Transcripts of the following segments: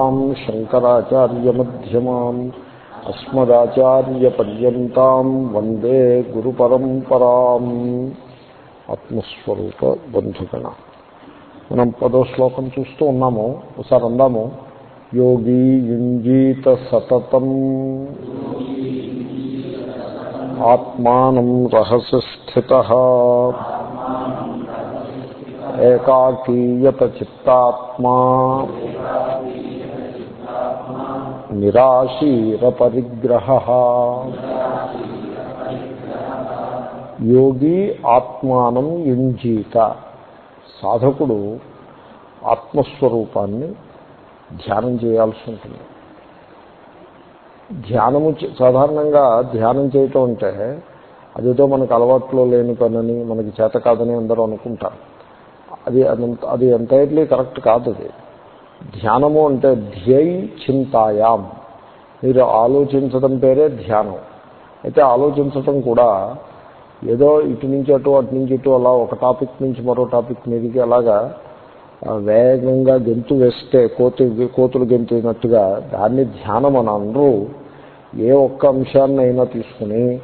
ం శంకరాచార్యమ్యమాన్ అస్మదాచార్యపర్యంతం వందే గురు పరంపరా ఆత్మస్వరూప బంధుగణ. మనం పదో శ్లోకం చూస్తూ ఉన్నాము ఒకసారి అందాము. యోగి యుంజీత సతతం. ఆత్మానం రహస్య స్థిత. ఏకాకీయత చిత్తాత్మా. నిరాశీర పరిగ్రహ యోగి ఆత్మానం యుంజీత. సాధకుడు ఆత్మస్వరూపాన్ని ధ్యానం చేయాల్సి ఉంటుంది. ధ్యానము సాధారణంగా ధ్యానం చేయటం అంటే అదేదో మనకు అలవాట్లో లేని పనని మనకి చేత కాదని అందరూ అనుకుంటారు. అది అది ఎంటైర్లీ కరెక్ట్ కాదు అది. ధ్యానము అంటే ధ్యై చింతాయాం. మీరు ఆలోచించడం పేరే ధ్యానం. అయితే ఆలోచించటం కూడా ఏదో ఇటు నుంచి అటు అటు నుంచి ఇటు అలా ఒక టాపిక్ నుంచి మరో టాపిక్ మీదకి అలాగా వేగంగా గెంతు వేస్తే కోతు కోతులు గెంతినట్టుగా దాన్ని ధ్యానం అని అనరు. ఏ ఒక్క అంశాన్ని అయినా తీసుకుని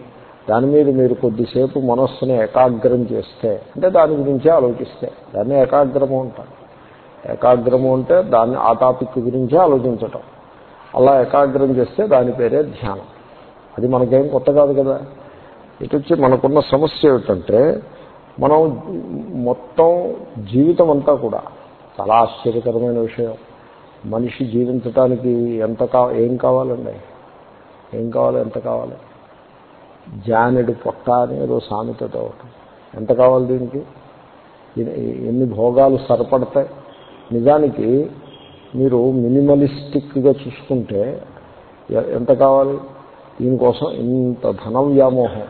దాని మీద మీరు కొద్దిసేపు మనస్సుని ఏకాగ్రం చేస్తే అంటే దాని గురించే ఆలోచిస్తే దాన్ని ఏకాగ్రము అంటారు. ఏకాగ్రము అంటే దాన్ని ఆ టాపిక్ గురించే ఆలోచించటం. అలా ఏకాగ్రం చేస్తే దాని పేరే ధ్యానం. అది మనకేం కొత్త కాదు కదా. ఇటు వచ్చి మనకున్న సమస్య ఏమిటంటే మనం మొత్తం జీవితం అంతా కూడా చాలా ఆశ్చర్యకరమైన విషయం. మనిషి జీవించటానికి ఎంత కా ఏం కావాలండి? ఏం కావాలి? ఎంత కావాలి? జానెడు పొట్ట అనేది ఏదో సామెతతో ఎంత కావాలి దీనికి? ఎన్ని భోగాలు సరిపడతాయి? నిజానికి మీరు మినిమలిస్టిక్గా చూసుకుంటే ఎంత కావాలి? దీనికోసం ఇంత ధన వ్యామోహం.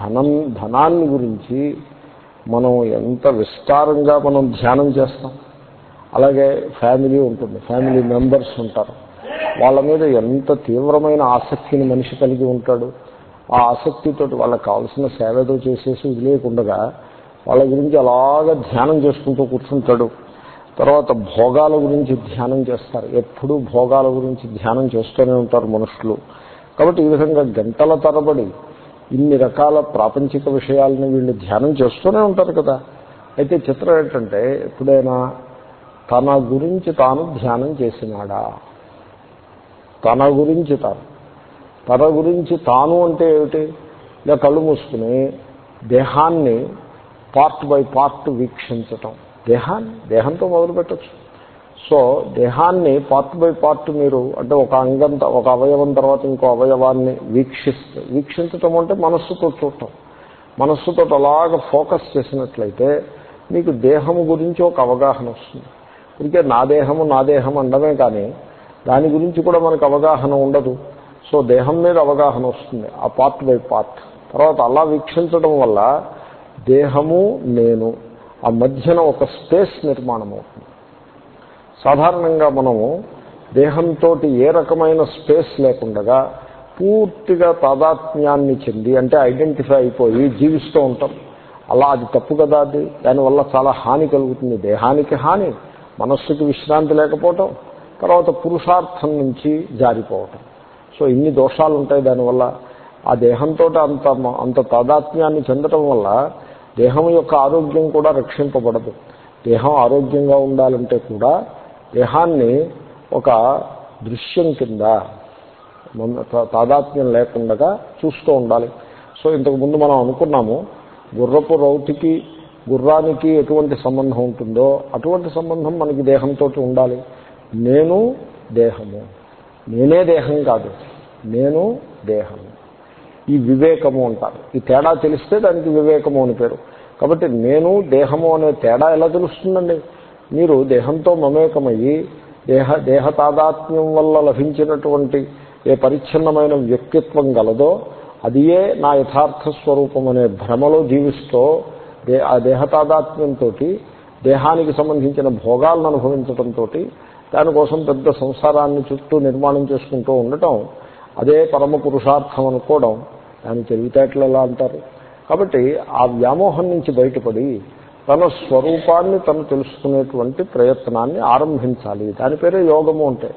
ధనం ధనాన్ని గురించి మనం ఎంత విస్తారంగా మనం ధ్యానం చేస్తాం? అలాగే ఫ్యామిలీ ఉంటుంది. ఫ్యామిలీ మెంబర్స్ ఉంటారు. వాళ్ళ మీద ఎంత తీవ్రమైన ఆసక్తిని మనిషి కలిగి ఉంటాడు? ఆ ఆసక్తితో వాళ్ళకి కావాల్సిన సేవతో చేసేసి వదిలేయకుండగా వాళ్ళ గురించి అలాగా ధ్యానం చేసుకుంటూ కూర్చుంటాడు. తర్వాత భోగాల గురించి ధ్యానం చేస్తారు. ఎప్పుడూ భోగాల గురించి ధ్యానం చేస్తూనే ఉంటారు మనుషులు. కాబట్టి ఈ విధంగా గంటల తరబడి ఇన్ని రకాల ప్రాపంచిక విషయాలని వీళ్ళు ధ్యానం చేస్తూనే ఉంటారు కదా. అయితే చిత్రం ఏంటంటే ఎప్పుడైనా తన గురించి తాను ధ్యానం చేసినాడా? తన గురించి తాను. తన గురించి తాను అంటే ఏమిటి? ఇలా కళ్ళు మూసుకుని దేహాన్ని పార్ట్ బై పార్ట్ వీక్షించటం. దేహాన్ని దేహంతో మొదలు పెట్టచ్చు సో దేహాన్ని పార్ట్ బై పార్ట్ మీరు అంటే ఒక అంగం ఒక అవయవం తర్వాత ఇంకో అవయవాన్ని వీక్షిస్తే వీక్షించటం అంటే మనస్సుతో చూడటం. మనస్సుతో అలాగ ఫోకస్ చేసినట్లయితే మీకు దేహము గురించి ఒక అవగాహన వస్తుంది. ఇంకే నా దేహము నా దేహం అనడమే కానీ దాని గురించి కూడా మనకు అవగాహన ఉండదు. సో దేహం మీద అవగాహన వస్తుంది ఆ పార్ట్ బై పార్ట్. తర్వాత అలా వీక్షించడం వల్ల దేహము నేను ఆ మధ్యన ఒక స్పేస్ నిర్మాణం అవుతుంది సాధారణంగా మనము దేహంతో ఏ రకమైన స్పేస్ లేకుండా పూర్తిగా తాదాత్మ్యాన్ని చెంది అంటే ఐడెంటిఫై అయిపోయి జీవిస్తూ ఉంటాం. అలా అది తప్పు కదా అది? దానివల్ల చాలా హాని కలుగుతుంది. దేహానికి హాని మనస్సుకి విశ్రాంతి లేకపోవటం తర్వాత పురుషార్థం నుంచి జారిపోవటం. సో ఇన్ని దోషాలు ఉంటాయి దానివల్ల. ఆ దేహంతో అంత అంత తాదాత్మ్యాన్ని చెందటం వల్ల దేహం యొక్క ఆరోగ్యం కూడా రక్షింపబడదు. దేహం ఆరోగ్యంగా ఉండాలంటే కూడా దేహాన్ని ఒక దృశ్యం కింద తాదాత్మ్యం లేకుండా చూస్తూ ఉండాలి. సో ఇంతకుముందు మనం అనుకున్నాము గుర్రపు రౌతికి గుర్రానికి ఎటువంటి సంబంధం ఉంటుందో అటువంటి సంబంధం మనకి దేహంతో ఉండాలి. నేను దేహము. నేనే దేహం కాదు. నేను దేహము. ఈ వివేకము అంటారు. ఈ తేడా తెలిస్తే దానికి వివేకము అని పేరు. కాబట్టి నేను దేహము అనే తేడా ఎలా తెలుస్తుందండి? మీరు దేహంతో మమేకమయ్యి దేహ దేహ తాదాత్మ్యం వల్ల లభించినటువంటి ఏ పరిచ్ఛిన్నమైన వ్యక్తిత్వం గలదో అదియే నా యథార్థ స్వరూపం అనే భ్రమలో జీవిస్తూ దే ఆ దేహ తాదాత్మ్యంతో దేహానికి సంబంధించిన భోగాలను అనుభవించడంతో దానికోసం పెద్ద సంసారాన్ని చుట్టూ నిర్మాణం చేసుకుంటూ ఉండటం అదే పరమ పురుషార్థం అనుకోవడం దాని తెలివితేటలు ఎలా అంటారు. కాబట్టి ఆ వ్యామోహం నుంచి బయటపడి తన స్వరూపాన్ని తను తెలుసుకునేటువంటి ప్రయత్నాన్ని ఆరంభించాలి. దాని పేరే యోగము అంటే.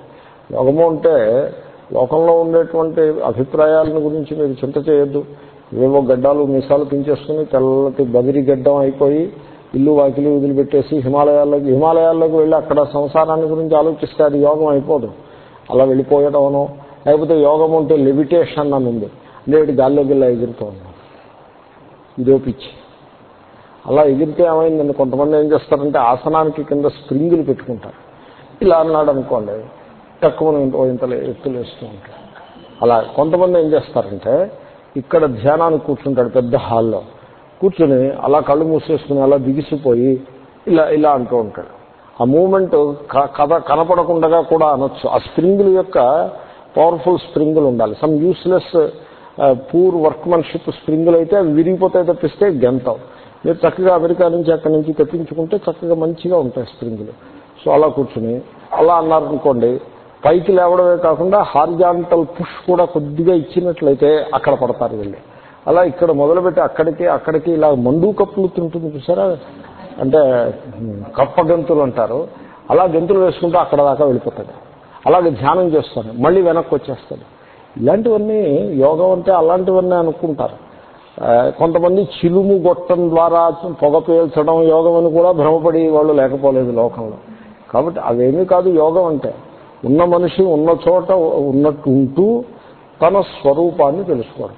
యోగము అంటే లోకంలో ఉండేటువంటి అభిప్రాయాలను గురించి మీరు చింత చేయొద్దు. ఏవో గడ్డాలు మీసాలు పెంచేసుకుని తెల్లటి బదిరి గడ్డం అయిపోయి ఇల్లు వాకిలి వదిలిపెట్టేసి హిమాలయాల్లోకి హిమాలయాల్లోకి వెళ్ళి అక్కడ సంసారాన్ని గురించి ఆలోచిస్తే అది యోగం అయిపోదు. అలా వెళ్ళిపోయడమనో లేకపోతే యోగం ఉంటే లెవిటేషన్ అని ఉంది. అంటే గాల్లోకి ఇలా ఎగురుతూ ఉన్నాం. ఇదో పిచ్చి. అలా ఎగిరితే ఏమైందండి కొంతమంది ఏం చేస్తారంటే ఆసనానికి కింద స్ప్రింగులు పెట్టుకుంటారు. ఇలా అన్నాడు అనుకోండి. తక్కువ ఇంత ఎత్తులు వేస్తూ ఉంటారు. అలా కొంతమంది ఏం చేస్తారంటే ఇక్కడ ధ్యానానికి కూర్చుంటాడు పెద్ద హాల్లో. కూర్చుని అలా కళ్ళు మూసేసుకుని అలా బిగిసిపోయి ఇలా ఇలా అంటూ ఉంటాడు. ఆ మూమెంట్ కథ కనపడకుండా కూడా అనొచ్చు. ఆ స్ప్రింగుల యొక్క పవర్ఫుల్ స్ప్రింగులు ఉండాలి. సమ్ యూస్లెస్ పూర్ వర్క్మెన్షిప్ స్ప్రింగులు అయితే అవి విరిగిపోతాయి తప్పిస్తే గెంతం మీరు చక్కగా అమెరికా నుంచి అక్కడి నుంచి తెప్పించుకుంటే చక్కగా మంచిగా ఉంటాయి స్ప్రింగులు సో అలా కూర్చుని అలా అన్నారనుకోండి పైకి లేవడమే కాకుండా హార్జాంటల్ పుష్ కూడా కొద్దిగా ఇచ్చినట్లయితే అక్కడ పడతారు వెళ్ళి. అలా ఇక్కడ మొదలుపెట్టి అక్కడికి అక్కడికి ఇలా మండు కప్పులు తింటుంది చూసారా? అంటే కప్ప గంతులు అంటారు. అలా గంతులు వేసుకుంటే అక్కడ దాకా వెళ్ళిపోతాడు. అలాగే ధ్యానం చేస్తాను మళ్ళీ వెనక్కి వచ్చేస్తాడు ఇలాంటివన్నీ యోగం అంటే అలాంటివన్నీ అనుకుంటారు. కొంతమంది చిలుము గొట్టం ద్వారా పొగ పేల్చడం యోగం అని కూడా భ్రమపడి వాళ్ళు లేకపోలేదు లోకంలో. కాబట్టి అవేమీ కాదు యోగం అంటే. ఉన్న మనిషి ఉన్న చోట ఉన్నట్టు ఉంటూ తన స్వరూపాన్ని తెలుసుకోవడం.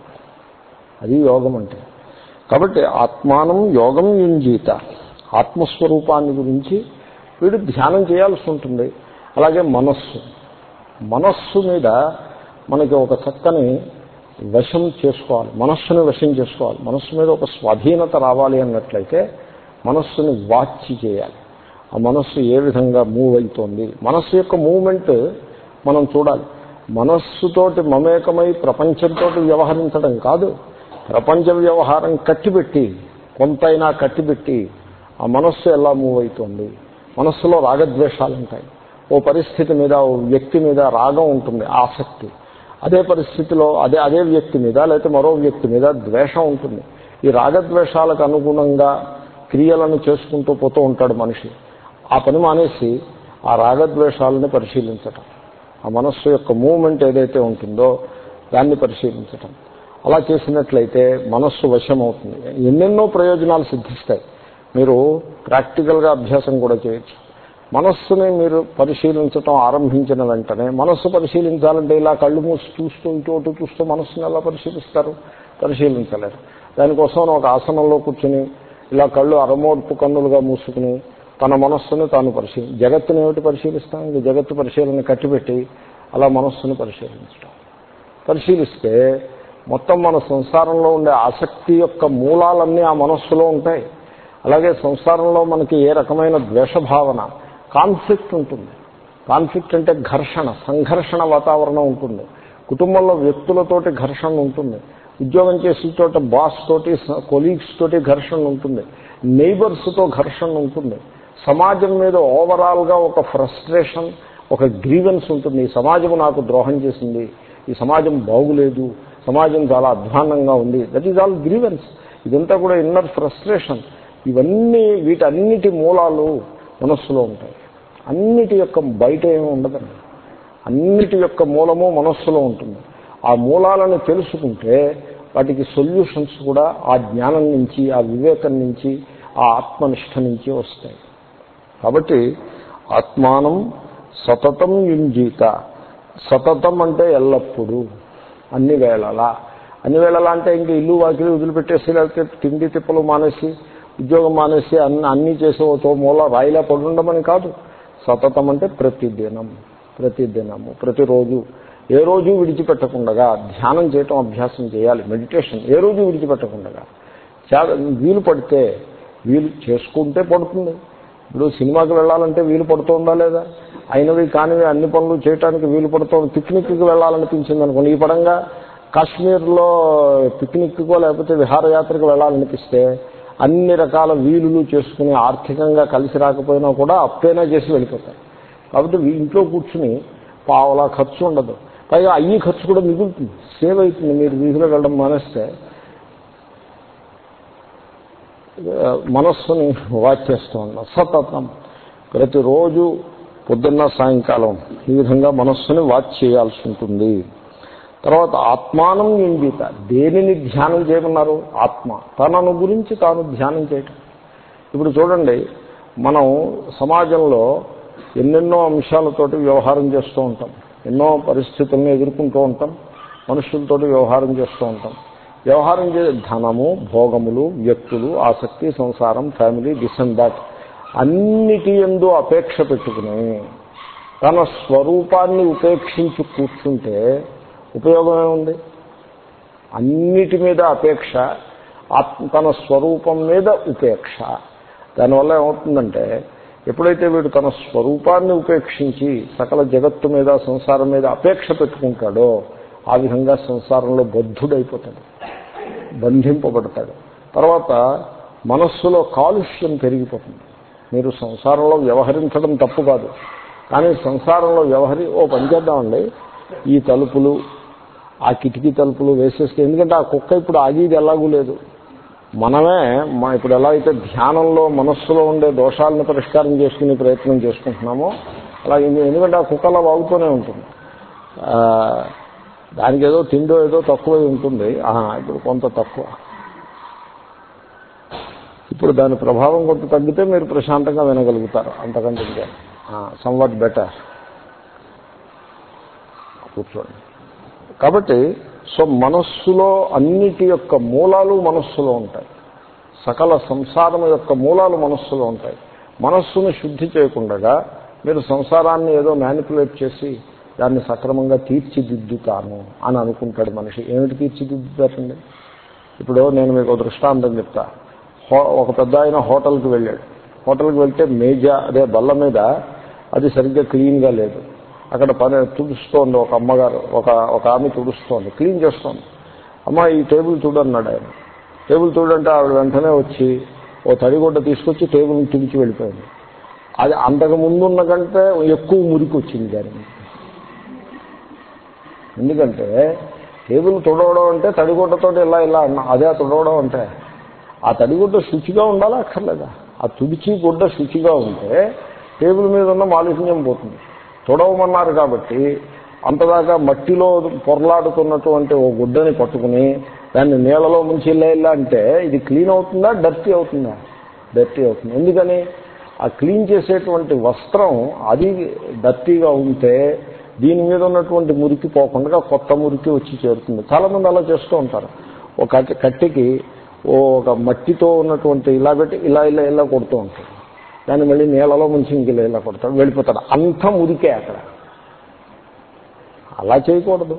అది యోగం అంటే. కాబట్టి ఆత్మానం యోగం యుంజీత. ఆత్మస్వరూపాన్ని గురించి వీడు ధ్యానం చేయాల్సి ఉంటుంది. అలాగే మనస్సు. మనస్సు మీద మనకి ఒక చక్కని వశం చేసుకోవాలి. మనస్సుని వశం చేసుకోవాలి. మనస్సు మీద ఒక స్వాధీనత రావాలి అన్నట్లయితే మనస్సును వాచ్ చేయాలి. ఆ మనస్సు ఏ విధంగా మూవ్ అవుతోంది మనస్సు యొక్క మూవ్మెంట్ మనం చూడాలి. మనస్సుతోటి మమేకమై ప్రపంచంతో వ్యవహరించడం కాదు. ప్రపంచ వ్యవహారం కట్టిపెట్టి కొంతైనా కట్టిపెట్టి ఆ మనస్సు ఎలా మూవ్ అవుతోంది మనస్సులో రాగద్వేషాలు ఉంటాయి ఓ పరిస్థితి మీద ఓ వ్యక్తి మీద రాగం ఉంటుంది ఆసక్తి. అదే పరిస్థితిలో అదే అదే వ్యక్తి మీద లేకపోతే మరో వ్యక్తి మీద ద్వేషం ఉంటుంది. ఈ రాగద్వేషాలకు అనుగుణంగా క్రియలను చేసుకుంటూ పోతూ ఉంటాడు మనిషి. ఆ పని మానేసి ఆ రాగద్వేషాలని పరిశీలించటం ఆ మనస్సు యొక్క మూమెంట్ ఏదైతే ఉంటుందో దాన్ని పరిశీలించటం. అలా చేసినట్లయితే మనస్సు వశం అవుతుంది ఎన్నెన్నో ప్రయోజనాలు సిద్ధిస్తాయి. మీరు ప్రాక్టికల్గా అభ్యాసం కూడా చేయొచ్చు. మనస్సుని మీరు పరిశీలించటం ఆరంభించిన వెంటనే మనస్సు పరిశీలించాలంటే ఇలా కళ్ళు మూసి చూస్తూ ఇటు అటు చూస్తూ మనస్సుని ఎలా పరిశీలిస్తారు? పరిశీలించలేరు. దానికోసం ఒక ఆసనంలో కూర్చుని ఇలా కళ్ళు అరమోడ్పు కన్నులుగా మూసుకుని తన మనస్సును తాను పరిశీలి జగత్తుని ఏమిటి పరిశీలిస్తాం? ఇంక జగత్తు పరిశీలన కట్టిపెట్టి అలా మనస్సును పరిశీలించడం పరిశీలిస్తే మొత్తం మన సంసారంలో ఉండే ఆసక్తి యొక్క మూలాలన్నీ ఆ మనస్సులో ఉంటాయి. అలాగే సంసారంలో మనకి ఏ రకమైన ద్వేషభావన కాన్ఫ్లిక్ట్ ఉంటుంది. కాన్ఫ్లిక్ట్ అంటే ఘర్షణ సంఘర్షణ వాతావరణం ఉంటుంది. కుటుంబంలో వ్యక్తులతోటి ఘర్షణ ఉంటుంది. ఉద్యోగం చేసే చోట బాస్ తోటి కొలీగ్స్ తోటి ఘర్షణ ఉంటుంది. నైబర్స్తో ఘర్షణ ఉంటుంది. సమాజం మీద ఓవరాల్గా ఒక ఫ్రస్ట్రేషన్ ఒక గ్రీవెన్స్ ఉంటుంది. ఈ సమాజం నాకు ద్రోహం చేసింది. ఈ సమాజం బాగులేదు. సమాజం చాలా అధ్వాన్నంగా ఉంది. దట్ ఈజ్ ఆల్ గ్రీవెన్స్ ఇదంతా కూడా ఇన్నర్ ఫ్రస్ట్రేషన్ ఇవన్నీ వీటన్నిటి మూలాలు మనస్సులో ఉంటాయి. అన్నిటి యొక్క బయట ఏమి ఉండదండి. అన్నిటి యొక్క మూలము మనస్సులో ఉంటుంది. ఆ మూలాలను తెలుసుకుంటే వాటికి సొల్యూషన్స్ కూడా ఆ జ్ఞానం నుంచి ఆ వివేకం నుంచి ఆ ఆత్మనిష్ట నుంచి వస్తాయి. కాబట్టి ఆత్మానం సతతం యుంజీత. సతతం అంటే ఎల్లప్పుడూ అన్ని వేళలా. అన్ని వేళలా అంటే ఇంక ఇల్లు వాకిలు వదిలిపెట్టేసి లేకపోతే తిండి తిప్పలు మానేసి ఉద్యోగం మానేసి అన్ని అన్నీ చేసే ఓ మూల రాయిలా పడుండమని కాదు. సతతం అంటే ప్రతిదినం ప్రతిదినము ప్రతిరోజు. ఏ రోజు విడిచిపెట్టకుండా ధ్యానం చేయటం అభ్యాసం చేయాలి మెడిటేషన్. ఏ రోజు విడిచిపెట్టకుండా వీలు పడితే వీలు చేసుకుంటే పడుతుంది. ఇప్పుడు సినిమాకి వెళ్ళాలంటే వీలు పడుతుందా లేదా? అయినవి కానివి అన్ని పనులు చేయడానికి వీలు పడుతుంది. పిక్నిక్కి వెళ్ళాలనిపించింది అనుకోండి ఈ పరంగా కాశ్మీర్లో పిక్నిక్కో లేకపోతే విహారయాత్రకు వెళ్ళాలనిపిస్తే అన్ని రకాల వీలులు చేసుకుని ఆర్థికంగా కలిసి రాకపోయినా కూడా అప్పైనా చేసి వెళ్ళిపోతారు. కాబట్టి ఇంట్లో కూర్చుని పావలా ఖర్చు ఉండదు. పైగా అయ్యి ఖర్చు కూడా మిగులుతుంది. సేవ్ అవుతుంది. మీరు వీధిలో వెళ్ళడం మానేస్తే మనస్సుని వాచ్ చేస్తూ ఉన్నాం. సతతం. ప్రతిరోజు పొద్దున్న సాయంకాలం ఈ విధంగా మనస్సుని వాచ్ చేయాల్సి ఉంటుంది. తర్వాత ఆత్మానం ఇంగిత దేనిని ధ్యానం చేయమన్నారు? ఆత్మ. తనను గురించి తాను ధ్యానం చేయటం. ఇప్పుడు చూడండి మనం సమాజంలో ఎన్నెన్నో అంశాలతోటి వ్యవహారం చేస్తూ ఉంటాం. ఎన్నో పరిస్థితులను ఎదుర్కొంటూ ఉంటాం. మనుషులతోటి వ్యవహారం చేస్తూ ఉంటాం. వ్యవహారం చే ధనము భోగములు వ్యక్తులు ఆసక్తి సంసారం ఫ్యామిలీ దిస్ అండ్ దాట్ అన్నిటి ఎందు అపేక్ష పెట్టుకుని తన స్వరూపాన్ని ఉపేక్షించి కూర్చుంటే ఉపయోగమే ఉంది అన్నిటి మీద అపేక్ష తన స్వరూపం మీద ఉపేక్ష. దానివల్ల ఏమవుతుందంటే ఎప్పుడైతే వీడు తన స్వరూపాన్ని ఉపేక్షించి సకల జగత్తు మీద సంసారం మీద అపేక్ష పెట్టుకుంటాడో ఆ విధంగా సంసారంలో బద్ధుడైపోతాడు. బంధింపబడతాడు. తర్వాత మనస్సులో కాలుష్యం పెరిగిపోతుంది. మీరు సంసారంలో వ్యవహరించడం తప్పు కాదు. కానీ సంసారంలో వ్యవహరి ఓ పని చేద్దామండి. ఈ తలుపులు ఆ కిటికీ తలుపులు వేసేస్తే ఎందుకంటే ఆ కుక్క ఇప్పుడు ఆగేది ఎలాగూ లేదు. మనమే మా ఇప్పుడు ఎలా అయితే ధ్యానంలో మనస్సులో ఉండే దోషాలను పరిష్కారం చేసుకునే ప్రయత్నం చేసుకుంటున్నామో అలా ఎందుకంటే ఆ కుక్క అలా వాగుతూనే ఉంటుంది. దానికి ఏదో తిండో ఏదో తక్కువై ఉంటుంది. ఇప్పుడు కొంత తక్కువ. ఇప్పుడు దాని ప్రభావం కొంత తగ్గితే మీరు ప్రశాంతంగా వినగలుగుతారు. అంతకంటే సంవట్ బెటర్ కూర్చోండి. కాబట్టి సో మనస్సులో అన్నిటి యొక్క మూలాలు మనస్సులో ఉంటాయి. సకల సంసారం యొక్క మూలాలు మనస్సులో ఉంటాయి. మనస్సును శుద్ధి చేయకుండా మీరు సంసారాన్ని ఏదో మ్యానిపులేట్ చేసి దాన్ని సక్రమంగా తీర్చిదిద్దుతాను అని అనుకుంటాడు మనిషి. ఏమిటి తీర్చిదిద్దుతారండి? ఇప్పుడు నేను మీకు దృష్టాంతం చెప్తా. హో- ఒక పెద్ద ఆయన హోటల్కి వెళ్ళాడు. హోటల్కి వెళ్తే మేజా అదే బల్ల మీద అది సరిగ్గా క్లీన్గా లేదు. అక్కడ పని తుడుస్తోంది ఒక అమ్మగారు ఒక ఒక ఆమె తుడుస్తోంది క్లీన్ చేస్తోంది. అమ్మ ఈ టేబుల్ చూడన్నాడు ఆయన. టేబుల్ చూడంటే ఆవిడ వెంటనే వచ్చి ఓ తడిగుడ్డ తీసుకొచ్చి టేబుల్ని తుడిచి వెళ్ళిపోయింది. అది అంతకు ముందున్న కంటే ఎక్కువ మురికి వచ్చింది దానికి ఎందుకంటే టేబుల్ తుడవడం అంటే తడిగుడ్డతో ఇలా ఇలా అన్నా అదే ఆ తుడవడం అంటే. ఆ తడిగుడ్డ శుచిగా ఉండాలా అక్కర్లేదా? ఆ తుడిచి గుడ్డ శుచిగా ఉంటే టేబుల్ మీద ఉన్న మాలిన్యం పోతుంది. తుడవమన్నారు కాబట్టి అంతదాకా మట్టిలో పొరలాడుతున్నటువంటి ఓ గుడ్డని పట్టుకుని దాన్ని నీళ్ళలో ముంచి ఇలా అంటే ఇది క్లీన్ అవుతుందా డర్టీ అవుతుందా? డర్టీ అవుతుంది. ఎందుకని? ఆ క్లీన్ చేసేటువంటి వస్త్రం అది డర్టీగా ఉంటే దీని మీద ఉన్నటువంటి మురికి పోకుండా కొత్త మురికి వచ్చి చేరుతుంది. చాలామంది అలా చేస్తూ ఉంటారు. ఒక కట్టెకి ఓ ఒక మట్టితో ఉన్నటువంటి ఇలా పెట్టి ఇలా ఇలా ఇలా కొడుతూ ఉంటారు. దాన్ని మళ్ళీ నీళ్ళలో ముంచి ఇంక ఇలా కొడతాడు వెళ్ళిపోతాడు. అంత మురికే అక్కడ. అలా చేయకూడదు.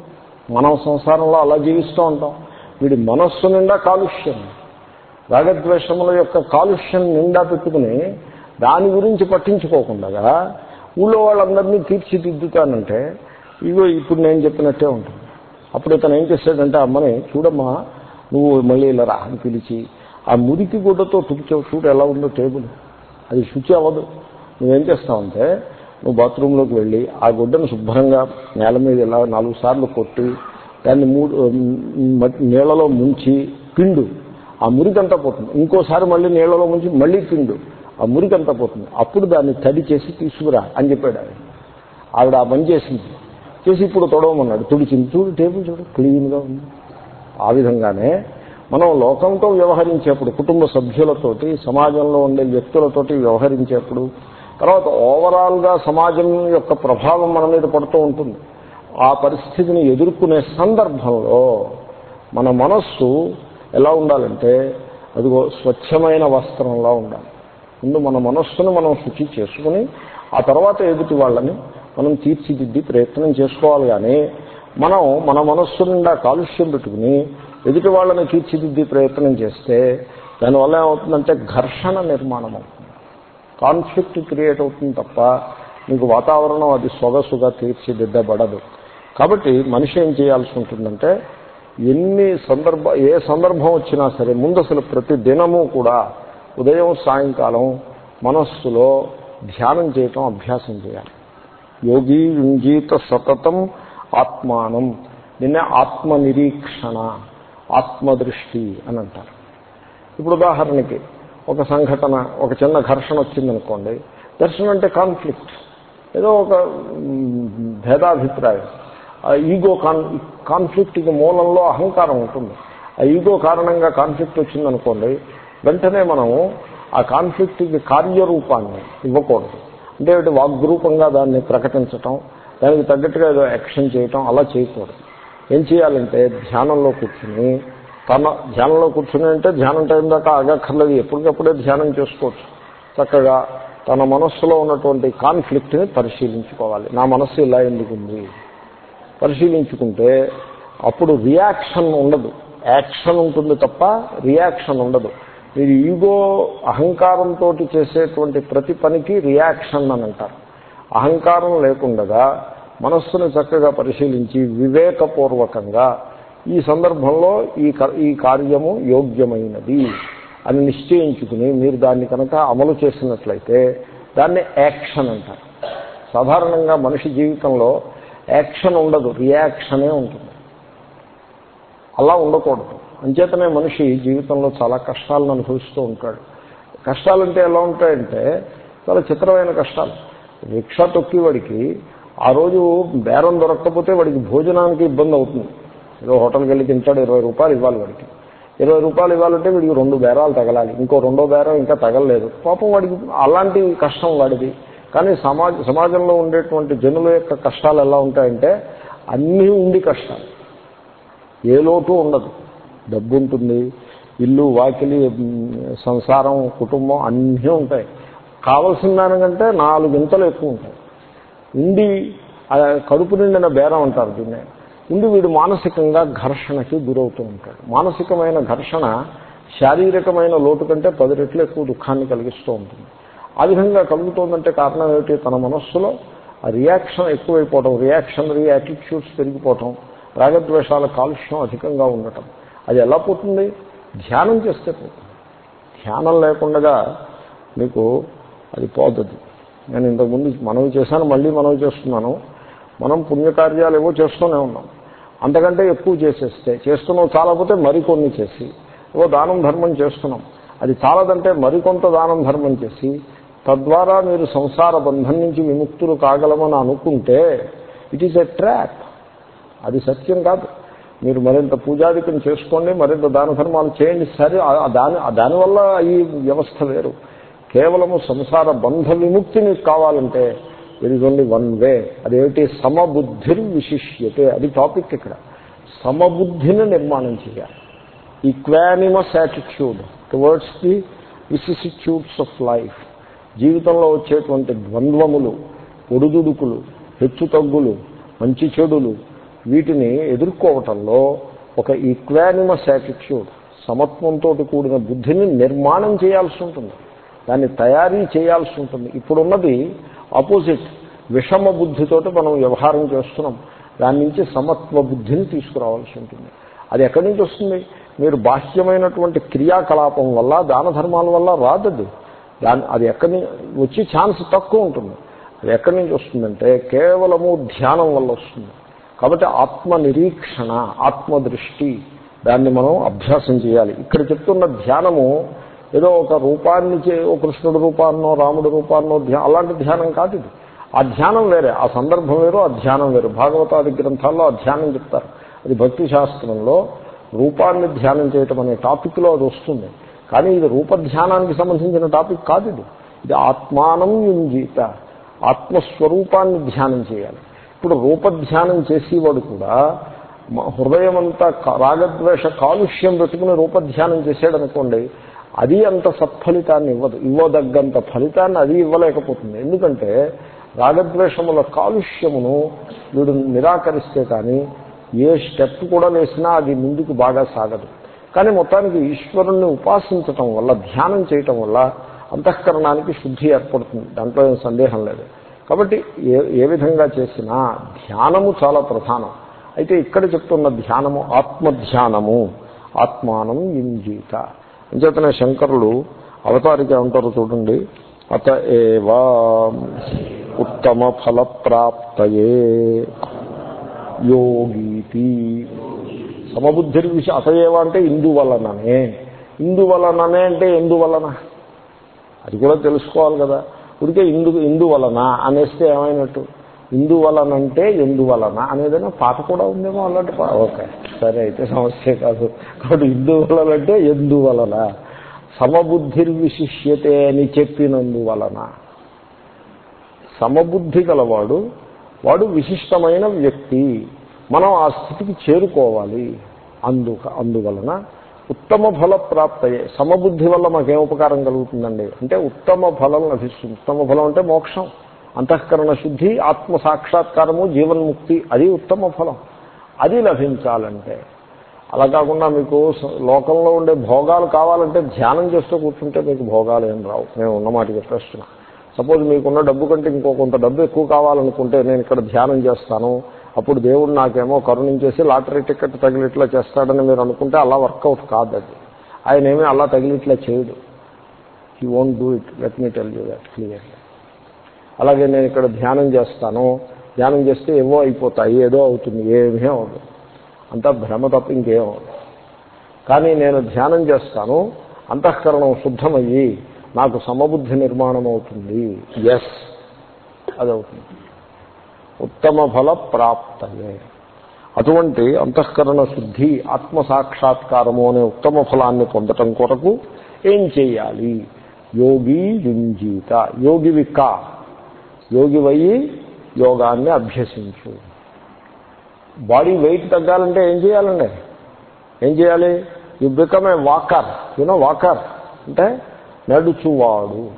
మనం సంసారంలో అలా జీవిస్తూ ఉంటాం. వీడి మనస్సు నిండా కాలుష్యం. రాగద్వేషముల యొక్క కాలుష్యం నిండా పెట్టుకుని దాని గురించి పట్టించుకోకుండా ఊళ్ళో వాళ్ళందరినీ తీర్చిదిద్దుతానంటే ఇగో ఇప్పుడు నేను చెప్పినట్టే ఉంటుంది. అప్పుడు ఇతను ఏం చేశాడంటే అమ్మని చూడమ్మా నువ్వు మళ్ళీ ఇలా రా అని పిలిచి ఆ మురికి గుడ్డతో తుడిచావు. చూడు ఎలా ఉందో టేబుల్. అది శుచి అవ్వదు. నువ్వేం చేస్తావంటే నువ్వు బాత్రూంలోకి వెళ్ళి ఆ గుడ్డను శుభ్రంగా నేల మీద ఇలా నాలుగు సార్లు కొట్టి దాన్ని మూడు నీళ్ళలో ముంచి పిండు. ఆ మురికంతా పోతుంది. ఇంకోసారి మళ్ళీ నీళ్ళలో ముంచి మళ్ళీ పిండు. ఆ మురికంతా పోతుంది. అప్పుడు దాన్ని తడి చేసి తీసుకురా అని చెప్పాడు ఆయన. ఆవిడ ఆ పని చేసింది. చేసి ఇప్పుడు తొడవమన్నాడు. తుడిచింది. చూడు టేబుల్ చూడు క్లీన్గా ఉంది. ఆ విధంగానే మనం లోకంతో వ్యవహరించేప్పుడు కుటుంబ సభ్యులతోటి సమాజంలో ఉండే వ్యక్తులతోటి వ్యవహరించేప్పుడు తర్వాత ఓవరాల్గా సమాజం యొక్క ప్రభావం మన మీద పడుతూ ఉంటుంది. ఆ పరిస్థితిని ఎదుర్కొనే సందర్భంలో మన మనస్సు ఎలా ఉండాలంటే అదిగో స్వచ్ఛమైన వస్త్రంలా ఉండాలి. ముందు మన మనస్సును మనం శుచి చేసుకుని ఆ తర్వాత ఎదుటి వాళ్ళని మనం తీర్చిదిద్ది ప్రయత్నం చేసుకోవాలి. కానీ మనం మన మనస్సు నిండా కాలుష్యం పెట్టుకుని ఎదుటి వాళ్ళని తీర్చిదిద్ది ప్రయత్నం చేస్తే దానివల్ల ఏమవుతుందంటే ఘర్షణ నిర్మాణం అవుతుంది. కాన్ఫ్లిక్ట్ క్రియేట్ అవుతుంది తప్ప మీకు వాతావరణం అది సొగసుగా తీర్చిదిద్దబడదు. కాబట్టి మనిషి ఏం చేయాల్సి ఉంటుందంటే ఎన్ని సందర్భ ఏ సందర్భం వచ్చినా సరే ముందు అసలు ప్రతి దినము కూడా ఉదయం సాయంకాలం మనస్సులో ధ్యానం చేయటం అభ్యాసం చేయాలి. యోగి యుంజీత సతతం ఆత్మానం. నిన్నే ఆత్మ నిరీక్షణ ఆత్మదృష్టి అని అంటారు ఇప్పుడు ఉదాహరణకి ఒక సంఘటన ఒక చిన్న ఘర్షణ వచ్చిందనుకోండి. ఘర్షణ అంటే కాన్ఫ్లిక్ట్ ఏదో ఒక భేదాభిప్రాయం. ఆ ఈగో కాన్ కాన్ఫ్లిక్ట్కి మూలంలో అహంకారం ఉంటుంది. ఆ ఈగో కారణంగా కాన్ఫ్లిక్ట్ వచ్చిందనుకోండి వెంటనే మనము ఆ కాన్ఫ్లిక్ట్కి కార్యరూపాన్ని ఇవ్వకూడదు. అంటే వాగ్రూపంగా దాన్ని ప్రకటించటం దానికి తగ్గట్టుగా ఏదో యాక్షన్ చేయటం అలా చేయకూడదు. ఏం చేయాలంటే ధ్యానంలో కూర్చుని తన ధ్యానంలో కూర్చుని అంటే ధ్యానం టైం దాకా ఆగక్కర్లేదు ఎప్పటికప్పుడే ధ్యానం చేసుకోవచ్చు. చక్కగా తన మనస్సులో ఉన్నటువంటి కాన్ఫ్లిక్ట్ని పరిశీలించుకోవాలి. నా మనస్సు ఇలా ఎందుకుంది పరిశీలించుకుంటే అప్పుడు రియాక్షన్ ఉండదు. యాక్షన్ ఉంటుంది తప్ప రియాక్షన్ ఉండదు. మీరు ఈగో అహంకారంతో చేసేటువంటి ప్రతి పనికి రియాక్షన్ అని అంటారు. అహంకారం లేకుండగా మనస్సును చక్కగా పరిశీలించి వివేకపూర్వకంగా ఈ సందర్భంలో ఈ క- ఈ కార్యము యోగ్యమైనది అని నిశ్చయించుకుని మీరు దాన్ని కనుక అమలు చేసినట్లయితే దాన్ని యాక్షన్ అంటారు. సాధారణంగా మనిషి జీవితంలో యాక్షన్ ఉండదు రియాక్షనే ఉంటుంది. అలా ఉండకూడదు. అంచేతనే మనిషి జీవితంలో చాలా కష్టాలను అనుభవిస్తూ ఉంటాడు. కష్టాలంటే ఎలా ఉంటాయంటే చాలా చిత్రమైన కష్టాలు. రిక్షా తొక్కివాడికి ఆ రోజు బేరం దొరకకపోతే వాడికి భోజనానికి ఇబ్బంది అవుతుంది. ఏదో హోటల్కి వెళ్ళి తింటాడు ఇరవై రూపాయలు ఇవ్వాలి వాడికి. ఇరవై రూపాయలు ఇవ్వాలంటే వీడికి రెండు బేరాలు తగలాలి. ఇంకో రెండో బేరం ఇంకా తగలలేదు. పాపం వాడికి అలాంటి కష్టం వాడిది. కానీ సమాజ సమాజంలో ఉండేటువంటి జనుల యొక్క కష్టాలు ఎలా ఉంటాయంటే అన్నీ ఉండి కష్టాలు. ఏ లోటు ఉండదు. డబ్బు ఉంటుంది ఇల్లు వాకిలి సంసారం కుటుంబం అన్నీ ఉంటాయి. కావలసిన దానికంటే నాలుగింతలు ఎక్కువ ఉంటాయి. ఉండి కడుపు నిండిన బేరం అంటారు దీన్ని. ఉండి వీడు మానసికంగా ఘర్షణకి గురవుతూ ఉంటాడు. మానసికమైన ఘర్షణ శారీరకమైన లోటు కంటే పది రెట్లు ఎక్కువ దుఃఖాన్ని కలిగిస్తూ ఉంటుంది. ఆ విధంగా కలుగుతోందంటే కారణం ఏమిటి? తన మనస్సులో ఆ రియాక్షన్ ఎక్కువైపోవటం రియాక్షనరీ యాటిట్యూడ్స్ పెరిగిపోవటం రాగద్వేషాల కాలుష్యం అధికంగా ఉండటం. అది ఎలా పోతుంది? ధ్యానం చేస్తే పోతుంది. ధ్యానం లేకుండా మీకు అది పోతుంది నేను ఇంతకుముందు మనవి చేశాను మళ్ళీ మనవి చేస్తున్నాను. మనం పుణ్యకార్యాలు ఏవో చేస్తూనే ఉన్నాం. అంతకంటే ఎక్కువ చేసేస్తే చేస్తున్నావు చాలకపోతే మరికొన్ని చేసి ఏవో దానం ధర్మం చేస్తున్నాం. అది చాలదంటే మరికొంత దానం ధర్మం చేసి తద్వారా మీరు సంసార బంధం నుంచి విముక్తులు కాగలమని అనుకుంటే ఇట్ ఈస్ ఎ ట్రాప్ అది సత్యం కాదు. మీరు మరింత పూజాధికం చేసుకోండి మరింత దాన ధర్మాలు చేయండి. సరే దాని దానివల్ల ఈ వ్యవస్థ వేరు. కేవలము సంసార బంధ విముక్తి మీకు కావాలంటే it is only one way అదేమిటి? సమబుద్ధిర్ విశిష్యతే. అది టాపిక్ ఇక్కడ. సమబుద్ధిని నిర్మాణం చేయాలి. Equanimous attitude towards the vicissitudes of life జీవితంలో వచ్చేటువంటి ద్వంద్వములు ఒడుదుడుకులు హెచ్చుతగ్గులు మంచి చెడులు వీటిని ఎదుర్కోవటంలో ఒక ఈక్వానిమస్ యాటిట్యూడ్ సమత్వంతో కూడిన బుద్ధిని నిర్మాణం చేయాల్సి ఉంటుంది. దాన్ని తయారీ చేయాల్సి ఉంటుంది. ఇప్పుడున్నది ఆపోజిట్ విషమ బుద్ధితోటి మనం వ్యవహారం చేస్తున్నాం. దాని నుంచి సమత్వ బుద్ధిని తీసుకురావాల్సి ఉంటుంది. అది ఎక్కడి నుంచి వస్తుంది? మీరు బాహ్యమైనటువంటి క్రియాకలాపం వల్ల దాన ధర్మాల వల్ల రాదది. దాని అది ఎక్కడి నుంచి వచ్చే ఛాన్స్ తక్కువ ఉంటుంది. అది ఎక్కడి నుంచి వస్తుందంటే కేవలము ధ్యానం వల్ల వస్తుంది. కాబట్టి ఆత్మ నిరీక్షణ ఆత్మదృష్టి దాన్ని మనం అభ్యాసం చేయాలి. ఇక్కడ చెప్తున్న ధ్యానము ఏదో ఒక రూపాన్ని చే- ఓ కృష్ణుడు రూపాన్నో రాముడి రూపాన్నో ధ్యా అలాంటి ధ్యానం కాదు ఇది. ఆ ధ్యానం వేరే ఆ సందర్భం వేరు ఆ ధ్యానం వేరు. భాగవతాది గ్రంథాల్లో ఆ ధ్యానం చెప్తారు. అది భక్తి శాస్త్రంలో రూపాన్ని ధ్యానం చేయటం అనే టాపిక్లో అది వస్తుంది. కానీ ఇది రూపధ్యానానికి సంబంధించిన టాపిక్ కాదు ఇది. ఇది ఆత్మానం యుంజీత. ఆత్మస్వరూపాన్ని ధ్యానం చేయాలి. ఇప్పుడు రూపధ్యానం చేసేవాడు కూడా మ- హృదయం అంతా రాగద్వేష కాలుష్యం పెట్టుకుని రూపధ్యానం చేసాడనుకోండి అది అంత సత్ఫలితాన్ని ఇవ్వదు. ఇవ్వదగ్గంత ఫలితాన్ని అది ఇవ్వలేకపోతుంది. ఎందుకంటే రాగద్వేషముల కాలుష్యమును వీడు నిరాకరిస్తే కానీ ఏ స్టెప్ కూడా వేసినా అది ముందుకు బాగా సాగదు. కానీ మొత్తానికి ఈశ్వరుణ్ణి ఉపాసించటం వల్ల ధ్యానం చేయటం వల్ల అంతఃకరణానికి శుద్ధి ఏర్పడుతుంది. దాంట్లో ఏం సందేహం లేదు. కాబట్టి ఏ ఏ విధంగా చేసినా ధ్యానము చాలా ప్రధానం. అయితే ఇక్కడ చెప్తున్న ధ్యానము ఆత్మధ్యానము. ఆత్మానం ఇంజీత అంచేతనే శంకరులు అవతారిక ఉంటారు చూడండి. అత ఏవా ఉత్తమ ఫలప్రాప్తయే. యోగీతి. సమబుద్ధి విషయం అతయేవ అంటే ఇందువలననే. ఇందువలననే అంటే ఎందువలన? అది కూడా తెలుసుకోవాలి కదా. ఉడికే ఇందు ఇందువలన అనేస్తే ఏమైనట్టు? ఇందువలనంటే ఎందువలన అనేదైనా పాట కూడా ఉందేమో అలాంటి పా ఓకే సరే అయితే సమస్య కాదు. కాబట్టి ఇందువలనంటే ఎందువలన? సమబుద్ధిర్విశిష్యతే అని చెప్పినందువలన. సమబుద్ధి గలవాడు వాడు విశిష్టమైన వ్యక్తి. మనం ఆ స్థితికి చేరుకోవాలి. అందు అందువలన ఉత్తమ ఫల ప్రాప్తయే. సమబుద్ధి వల్ల మాకేం ఉపకారం కలుగుతుందండి? అంటే ఉత్తమ ఫలం లభిస్తుంది. ఉత్తమ ఫలం అంటే మోక్షం. అంతఃకరణ శుద్ధి ఆత్మ సాక్షాత్కారము జీవన్ముక్తి అది ఉత్తమ ఫలం. అది లభించాలంటే అలా కాకుండా మీకు లోకంలో ఉండే భోగాలు కావాలంటే ధ్యానం చేస్తూ కూర్చుంటే మీకు భోగాలు ఏం రావు. నేను ఉన్నమాట చెప్పేస్తున్నా సపోజ్ మీకున్న డబ్బు కంటే ఇంకో కొంత డబ్బు ఎక్కువ కావాలనుకుంటే నేను ఇక్కడ ధ్యానం చేస్తాను అప్పుడు దేవుడు నాకేమో కరుణించేసి లాటరీ టికెట్ తగిలిట్లా చేస్తాడని మీరు అనుకుంటే అలా వర్కౌట్ కాదు అది. ఆయన ఏమీ అలా తగిలిట్లా చేయడు. He won't do it let me tell you that clearly అలాగే నేను ఇక్కడ ధ్యానం చేస్తాను. ధ్యానం చేస్తే ఏవో అయిపోతాయి ఏదో అవుతుంది ఏమీ అవ్వదు. అంతా భ్రమ తప్ప ఇంకేం అవ్వదు. కానీ నేను ధ్యానం చేస్తాను అంతఃకరణం శుద్ధమయ్యి నాకు సమబుద్ధి నిర్మాణం అవుతుంది. ఎస్ అది అవుతుంది ఉత్తమ ఫల ప్రాప్తయే. అటువంటి అంతఃకరణ శుద్ధి ఆత్మ సాక్షాత్కారము అనే ఉత్తమ ఫలాన్ని పొందటం కొరకు ఏం చేయాలి? యోగి యుంజీత. యోగి యోగివయ్యి యోగి వయ్యి యోగాన్ని అభ్యసించు. బాడీ వెయిట్ తగ్గాలంటే ఏం చేయాలండి? ఏం చేయాలి? You become a walker you know walker. అంటే నడుచువాడు.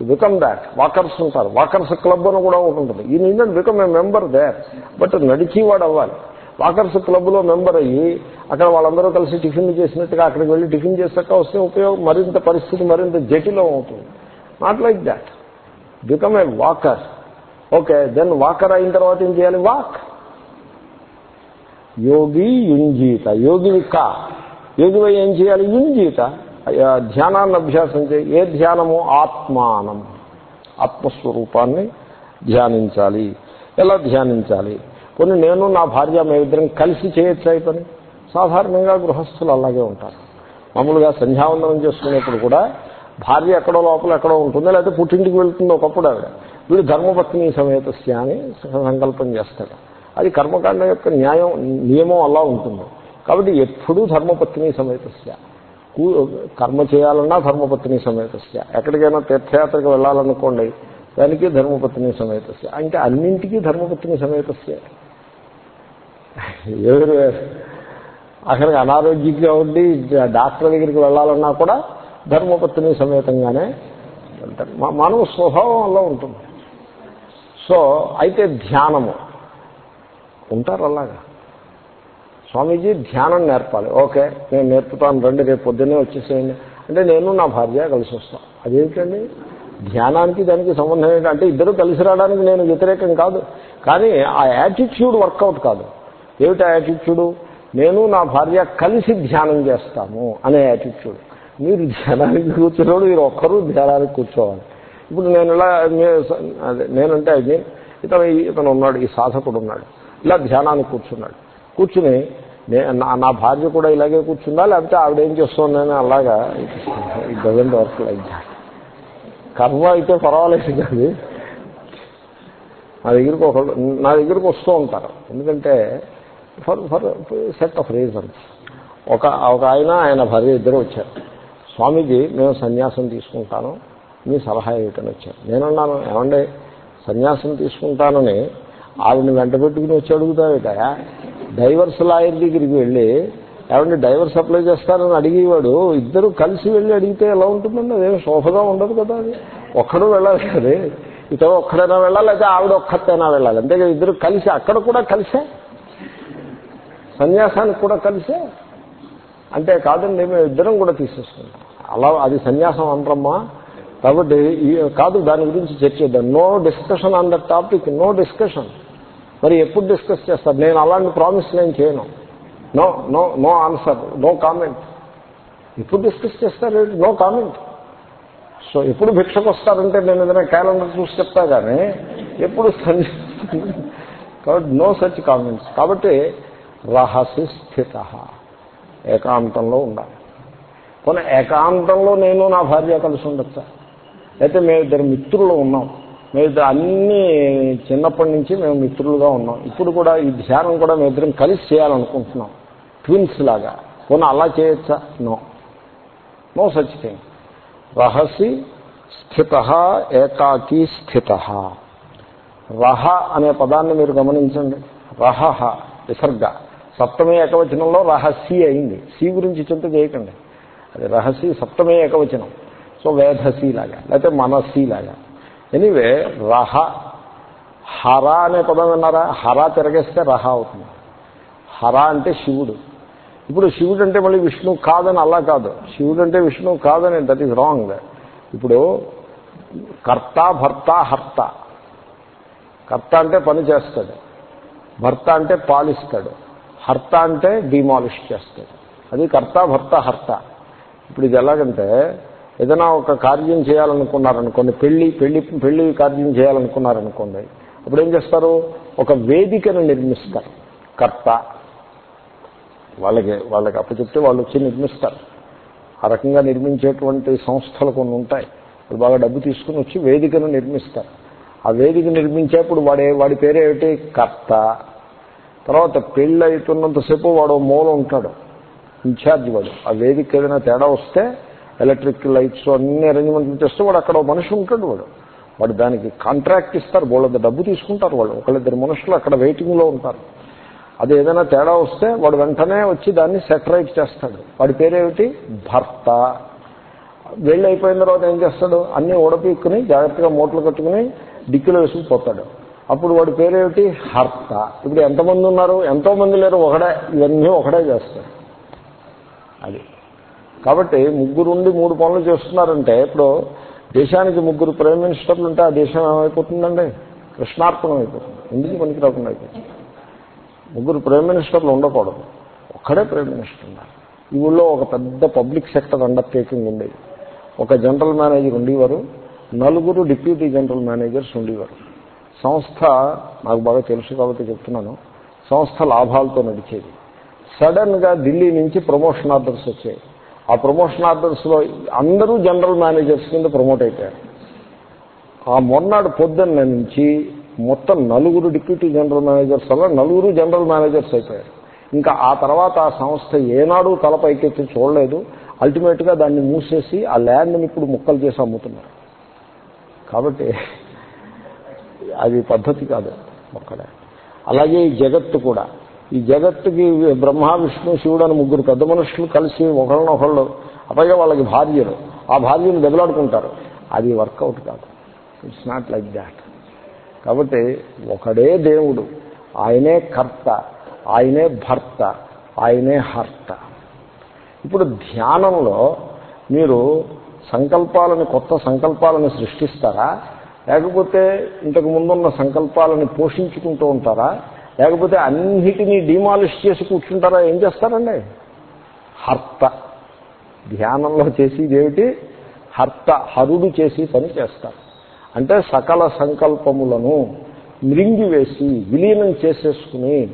You become that. వాకర్స్ ఉంటారు. వాకర్స్ క్లబ్ అని కూడా ఒకటి ఉంటుంది. ఈ నిన్న become a member there. But నడిచేవాడు అవ్వాలి. వాకర్స్ క్లబ్లో మెంబర్ అయ్యి అక్కడ వాళ్ళందరూ కలిసి టిఫిన్ చేసినట్టుగా అక్కడికి వెళ్ళి టిఫిన్ చేసాక వస్తే ఉపయోగం మరింత పరిస్థితి మరింత జటిలం అవుతుంది. Not like that. Become a walker okay then walker అయిన తర్వాత ఏం చేయాలి? వాక్ యోగి యుంజీత. యోగి కా యోగివై ఏం చేయాలి? యుంజీత. ధ్యానాన్ని అభ్యాసం చేయి. ఏ ధ్యానము? ఆత్మానం. ఆత్మస్వరూపాన్ని ధ్యానించాలి. ఎలా ధ్యానించాలి? కొన్ని నేను నా భార్య మేమిద్దరం కలిసి చేయొచ్చు అయిపోయి సాధారణంగా గృహస్థులు అలాగే ఉంటారు. మామూలుగా సంధ్యావందనం చేసుకునేప్పుడు కూడా భార్య ఎక్కడో లోపల ఎక్కడో ఉంటుంది లేకపోతే పుట్టింటికి వెళ్తుంది ఒకప్పుడు ఆవిడ. వీడు ధర్మపత్ని సమేతస్య అని సంకల్పం చేస్తాడు. అది కర్మకాండ యొక్క న్యాయం నియమం అలా ఉంటుంది. కాబట్టి ఎప్పుడూ ధర్మపత్ని సమేతస్య. కర్మ చేయాలన్నా ధర్మపత్ని సమేతస్య. ఎక్కడికైనా తీర్థయాత్రకు వెళ్ళాలనుకోండి దానికి ధర్మపత్ని సమేతస్య. అంటే అన్నింటికీ ధర్మపత్ని సమేతస్య. ఎవరు అసలు అనారోగ్యంగా ఉండి డాక్టర్ దగ్గరికి వెళ్ళాలన్నా కూడా ధర్మపత్ని సమేతంగానే వెళ్తారు మానవ స్వభావం అలా ఉంటుంది. సో అయితే ధ్యానము. ఉంటారు అలాగా. స్వామీజీ ధ్యానం నేర్పాలి. ఓకే నేను నేర్పుతాను రండి రేపు పొద్దున్నే వచ్చేసేయండి. అంటే నేను నా భార్య కలిసి వస్తాను అదేమిటండి? ధ్యానానికి దానికి సంబంధం ఏంటంటే ఇద్దరు కలిసి రావడానికి నేను వ్యతిరేకం కాదు. కానీ ఆ యాటిట్యూడ్ వర్కౌట్ కాదు. ఏమిటి ఆ యాటిట్యూడు? నేను నా భార్య కలిసి ధ్యానం చేస్తాము అనే యాటిట్యూడ్. మీరు ధ్యానానికి కూర్చున్నప్పుడు మీరు ఒక్కరూ ధ్యానానికి కూర్చోవాలి. ఇప్పుడు నేను ఇలా అదే నేనంటే అది ఇతను ఇతను ఉన్నాడు ఈ సాధకుడు ఉన్నాడు. ఇలా ధ్యానానికి కూర్చున్నాడు. కూర్చుని నా భార్య కూడా ఇలాగే కూర్చుందా? లేకపోతే ఆవిడ ఏం చేస్తుందని అలాగా it doesn't work like that కర్మ అయితే పర్వాలేదు కాదు. నా దగ్గరికి ఒక నా దగ్గరికి వస్తూ ఉంటారు. ఎందుకంటే for for set of reasons ఒక ఒక ఆయన ఆయన భార్య ఇద్దరు వచ్చారు. స్వామీజీ మేము సన్యాసం తీసుకుంటాను మీ సలహా ఏమిటని వచ్చాను నేనన్నాను ఏమండే సన్యాసం తీసుకుంటానని ఆవిడని వెంట పెట్టుకుని వచ్చి అడుగుతావేటయా డైవర్స్ లాయర్ దగ్గరికి వెళ్ళి ఏమంటే డైవర్స్ అప్లై చేస్తారని అడిగేవాడు ఇద్దరు కలిసి వెళ్ళి అడిగితే ఎలా ఉంటుందండి? అదేం శోభగా ఉండదు కదా అది. ఒక్కడు వెళ్ళాలి కదా. ఇతను ఒక్కడైనా వెళ్ళాలి అయితే ఆవిడ ఒక్కతైనా వెళ్ళాలి. అంతేగా ఇద్దరు కలిసి అక్కడ కూడా కలిసే? సన్యాసానికి కూడా కలిసే? అంటే కాదండి మేము ఇద్దరం కూడా తీసేసుకుంటాం. అలా అది సన్యాసం అనరమ్మా. కాబట్టి కాదు దాని గురించి చర్చిద్దాం no discussion on the topic no discussion మరి ఎప్పుడు డిస్కస్ చేస్తారు? నేను అలాంటి ప్రామిస్ నేను చేయను. No no no answer no comment ఎప్పుడు డిస్కస్ చేస్తారు? నో కామెంట్ సో ఎప్పుడు భిక్షకు వస్తారంటే నేను ఏదైనా క్యాలెండర్ చూసి చెప్తా కానీ ఎప్పుడు కాబట్టి నో సచ్ కామెంట్స్ కాబట్టి రహసి స్థిత. ఏకాంతంలో ఉండాలి. కొన్ని ఏకాంతంలో నేను నా భార్య కలిసి ఉండొచ్చా? అయితే మేము ఇద్దరు మిత్రులు ఉన్నాం. మేము ఇద్దరు అన్ని చిన్నప్పటి నుంచి మేము మిత్రులుగా ఉన్నాం. ఇప్పుడు కూడా ఈ ధ్యానం కూడా మేము ఇద్దరం కలిసి చేయాలనుకుంటున్నాం. ట్విన్స్ లాగా. కొన్ని అలా చేయొచ్చా? నో నో సచ్ థింగ్ రహసి స్థిత ఏకాకీ స్థిత. రహ అనే పదాన్ని మీరు గమనించండి. రహ విసర్గ సప్తమి ఏకవచనంలో రహసి అయింది. సి గురించి చింత చేయకండి. అది రహసి సప్తమే ఏకవచనం. సో వేధసి లాగా లేకపోతే మనసి లాగా. ఎనీవే రహ హర అనే పదం విన్నారా? హర తిరగేస్తే రహ అవుతుంది. హర అంటే శివుడు. ఇప్పుడు శివుడు అంటే మళ్ళీ విష్ణు కాదని అలా కాదు. శివుడు అంటే విష్ణు కాదని దట్ ఈస్ రాంగ్ ఇప్పుడు కర్త భర్త హర్త. కర్త అంటే పని చేస్తాడు. భర్త అంటే పాలిస్తాడు. హర్త అంటే డిమాలిష్ చేస్తాడు. అది కర్త భర్త హర్త. ఇప్పుడు ఇది ఎలాగంటే ఏదైనా ఒక కార్యం చేయాలనుకున్నారనుకోండి పెళ్ళి పెళ్ళి పెళ్ళి కార్యం చేయాలనుకున్నారనుకోండి అప్పుడు ఏం చేస్తారు? ఒక వేదికను నిర్మిస్తారు. కర్త. వాళ్ళకి వాళ్ళకి అప్పచెప్తే వాళ్ళు వచ్చి నిర్మిస్తారు. ఆ రకంగా నిర్మించేటువంటి సంస్థలు కొన్ని ఉంటాయి. వాళ్ళు బాగా డబ్బు తీసుకుని వచ్చి వేదికను నిర్మిస్తారు. ఆ వేదిక నిర్మించేప్పుడు వాడే వాడి పేరేమిటి? కర్త. తర్వాత పెళ్ళి అవుతున్నంతసేపు వాడు మూల ఉంటాడు. ఇన్ఛార్జ్ వాడు. ఆ వేదిక ఏదైనా తేడా వస్తే ఎలక్ట్రిక్ లైట్స్ అన్ని అరేంజ్మెంట్లు చేస్తే వాడు అక్కడ మనిషి ఉంటాడు వాడు. వాడు దానికి కాంట్రాక్ట్ ఇస్తారు వాళ్ళంత డబ్బు తీసుకుంటారు వాళ్ళు. ఒకళ్ళిద్దరు మనుషులు అక్కడ వెయిటింగ్లో ఉంటారు. అది ఏదైనా తేడా వస్తే వాడు వెంటనే వచ్చి దాన్ని సెటరైట్ చేస్తాడు. వాడి పేరేమిటి? భర్త. వెళ్ళి అయిపోయిన తర్వాత ఏం చేస్తాడు? అన్నీ ఓడపీక్కుని జాగ్రత్తగా మూటలు కట్టుకుని డిక్కిలో వేసుకుపోతాడు అప్పుడు వాడి పేరేమిటి? హర్త. ఇప్పుడు ఎంతమంది ఉన్నారు? ఎంతోమంది లేరు ఒకడే. ఇవన్నీ ఒకడే చేస్తాడు. అది. కాబట్టి ముగ్గురు ఉండి మూడు పనులు చేస్తున్నారంటే ఇప్పుడు దేశానికి ముగ్గురు ప్రైమ్ మినిస్టర్లు ఉంటే ఆ దేశం ఏమైపోతుందండి? కృష్ణార్పణం అయిపోతుంది ఎందుకు పనికి రాకుండా అయిపోతుంది ముగ్గురు ప్రైమ్ మినిస్టర్లు ఉండకూడదు. ఒక్కడే ప్రైమ్ మినిస్టర్ ఉండాలి. ఈ ఊళ్ళో ఒక పెద్ద పబ్లిక్ సెక్టర్ అండర్టేకింగ్ ఉండేది ఒక జనరల్ మేనేజర్ ఉండేవారు. నలుగురు డిప్యూటీ జనరల్ మేనేజర్స్ ఉండేవారు. సంస్థ నాకు బాగా తెలుసు కాబట్టి చెప్తున్నాను సంస్థ లాభాలతో నడిచేది. సడన్గా ఢిల్లీ నుంచి ప్రమోషన్ ఆర్డర్స్ వచ్చాయి. ఆ ప్రమోషన్ ఆర్డర్స్లో అందరూ జనరల్ మేనేజర్స్ కింద ప్రమోట్ అయిపోయారు. ఆ మొన్నటి పొద్దున్న నుంచి మొత్తం నలుగురు డిప్యూటీ జనరల్ మేనేజర్స్ వల్ల నలుగురు జనరల్ మేనేజర్స్ అయిపోయారు. ఇంకా ఆ తర్వాత ఆ సంస్థ ఏనాడు తలపైకెత్తి చూడలేదు. అల్టిమేట్గా దాన్ని మూసేసి ఆ ల్యాండ్ని ఇప్పుడు ముక్కలు చేసి అమ్ముతున్నారు. కాబట్టి అది పద్ధతి కాదు ఒక్కడే అలాగే ఈ జగత్తు కూడా. ఈ జగత్తుకి బ్రహ్మ విష్ణు శివుడు అని ముగ్గురు పెద్ద మనుషులు కలిసి ఒకళ్ళనొకళ్ళు అపైగా వాళ్ళకి భార్యలు. ఆ భార్యను దెబ్బలాడుకుంటారు. అది వర్కౌట్ కాదు. ఇట్స్ నాట్ లైక్ దాట్ కాబట్టి ఒకడే దేవుడు ఆయనే కర్త ఆయనే భర్త ఆయనే హర్త. ఇప్పుడు ధ్యానంలో మీరు సంకల్పాలను కొత్త సంకల్పాలను సృష్టిస్తారా? లేకపోతే ఇంతకు ముందున్న సంకల్పాలను పోషించుకుంటూ ఉంటారా? లేకపోతే అన్నిటినీ డిమాలిష్ చేసి కూర్చుంటారా? ఏం చేస్తారండి? హర్త. ధ్యానంలో చేసేదేమిటి హర్త హరుడు చేసి పని చేస్తారు. అంటే సకల సంకల్పములను మృంగివేసి విలీనం చేసేసుకుని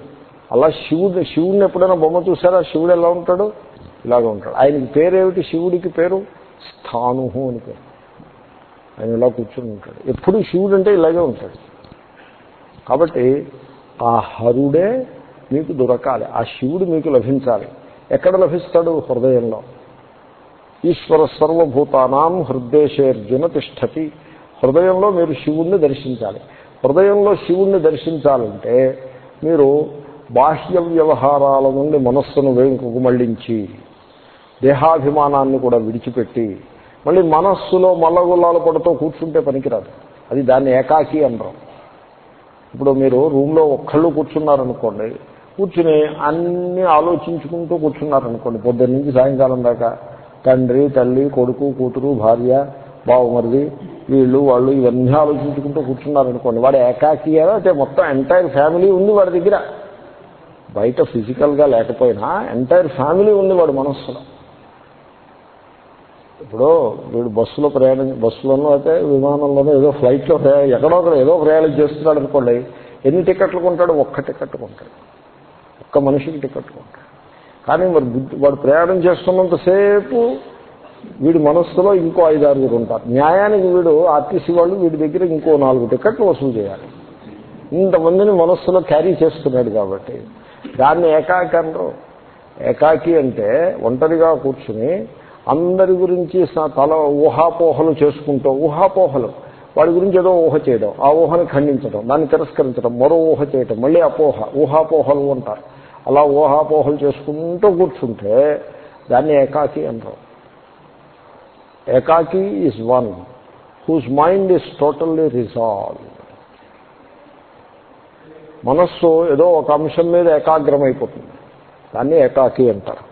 అలా శివుడు శివుడిని ఎప్పుడైనా బొమ్మ చూసారా? శివుడు ఎలా ఉంటాడు? ఇలాగే ఉంటాడు. ఆయనకి పేరేమిటి? శివుడికి పేరు స్థానుహు అని పేరు. ఆయన ఇలా కూర్చుని ఉంటాడు. ఎప్పుడు శివుడు అంటే ఇలాగే ఉంటాడు. కాబట్టి ఆ హరుడే మీకు దొరకాలి ఆ శివుడు మీకు లభించాలి. ఎక్కడ లభిస్తాడు? హృదయంలో. ఈశ్వర సర్వభూతానాం హృదయశేర్జున తిష్టతి. హృదయంలో మీరు శివుణ్ణి దర్శించాలి. హృదయంలో శివుణ్ణి దర్శించాలంటే మీరు బాహ్య వ్యవహారాల నుండి మనస్సును వేంకుకు మళ్ళించి దేహాభిమానాన్ని కూడా విడిచిపెట్టి మళ్ళీ మనస్సులో మల్లగుల్లాలు పడుతూ కూర్చుంటే పనికిరాదు. అది దాన్ని ఏకాకి అనరు ఇప్పుడు మీరు రూమ్లో ఒక్కళ్ళు కూర్చున్నారనుకోండి కూర్చుని అన్నీ ఆలోచించుకుంటూ కూర్చున్నారనుకోండి పొద్దున్న నుంచి సాయంకాలం దాకా తండ్రి తల్లి కొడుకు కూతురు భార్య బావమరిది వీళ్ళు వాళ్ళు ఇవన్నీ ఆలోచించుకుంటూ కూర్చున్నారనుకోండి వాడు ఏకాకి అయితే మొత్తం ఎంటైర్ ఫ్యామిలీ ఉంది వాడి దగ్గర. బయట ఫిజికల్గా లేకపోయినా ఎంటైర్ ఫ్యామిలీ ఉంది వాడు మనస్సులో. ఇప్పుడు వీడు బస్సులో ప్రయాణం బస్సులోనో అయితే విమానంలోనో ఏదో ఫ్లైట్లో ఎక్కడో ఒకటి ఏదో ప్రయాణం చేస్తున్నాడు అనుకోండి ఎన్ని టికెట్లు కొంటాడు? ఒక్క టికెట్ కొంటాడు. ఒక్క మనిషికి టికెట్ కొంటాడు. కానీ మరి వాడు ప్రయాణం చేస్తున్నంతసేపు వీడి మనస్సులో ఇంకో ఐదారుగురు ఉంటారు. న్యాయానికి వీడు ఆర్టీసీ వాళ్ళు వీడి దగ్గర ఇంకో నాలుగు టికెట్లు వసూలు చేయాలి. ఇంతమందిని మనస్సులో క్యారీ చేస్తున్నాడు కాబట్టి దాన్ని ఏకాకి అంటారు ఏకాకి అంటే ఒంటరిగా కూర్చుని అందరి గురించి తల ఊహాపోహలు చేసుకుంటూ ఊహాపోహలు. వాడి గురించి ఏదో ఊహ చేయడం ఆ ఊహని ఖండించడం దాన్ని తిరస్కరించడం మరో ఊహ చేయడం మళ్ళీ అపోహ ఊహాపోహలు అంటారు. అలా ఊహాపోహలు చేసుకుంటూ కూర్చుంటే దాన్ని ఏకాకి అంటారు. ఏకాకి is one whose mind is totally resolve మనస్సు ఏదో ఒక అంశం మీద ఏకాగ్రమైపోతుంది. దాన్ని ఏకాకి అంటారు.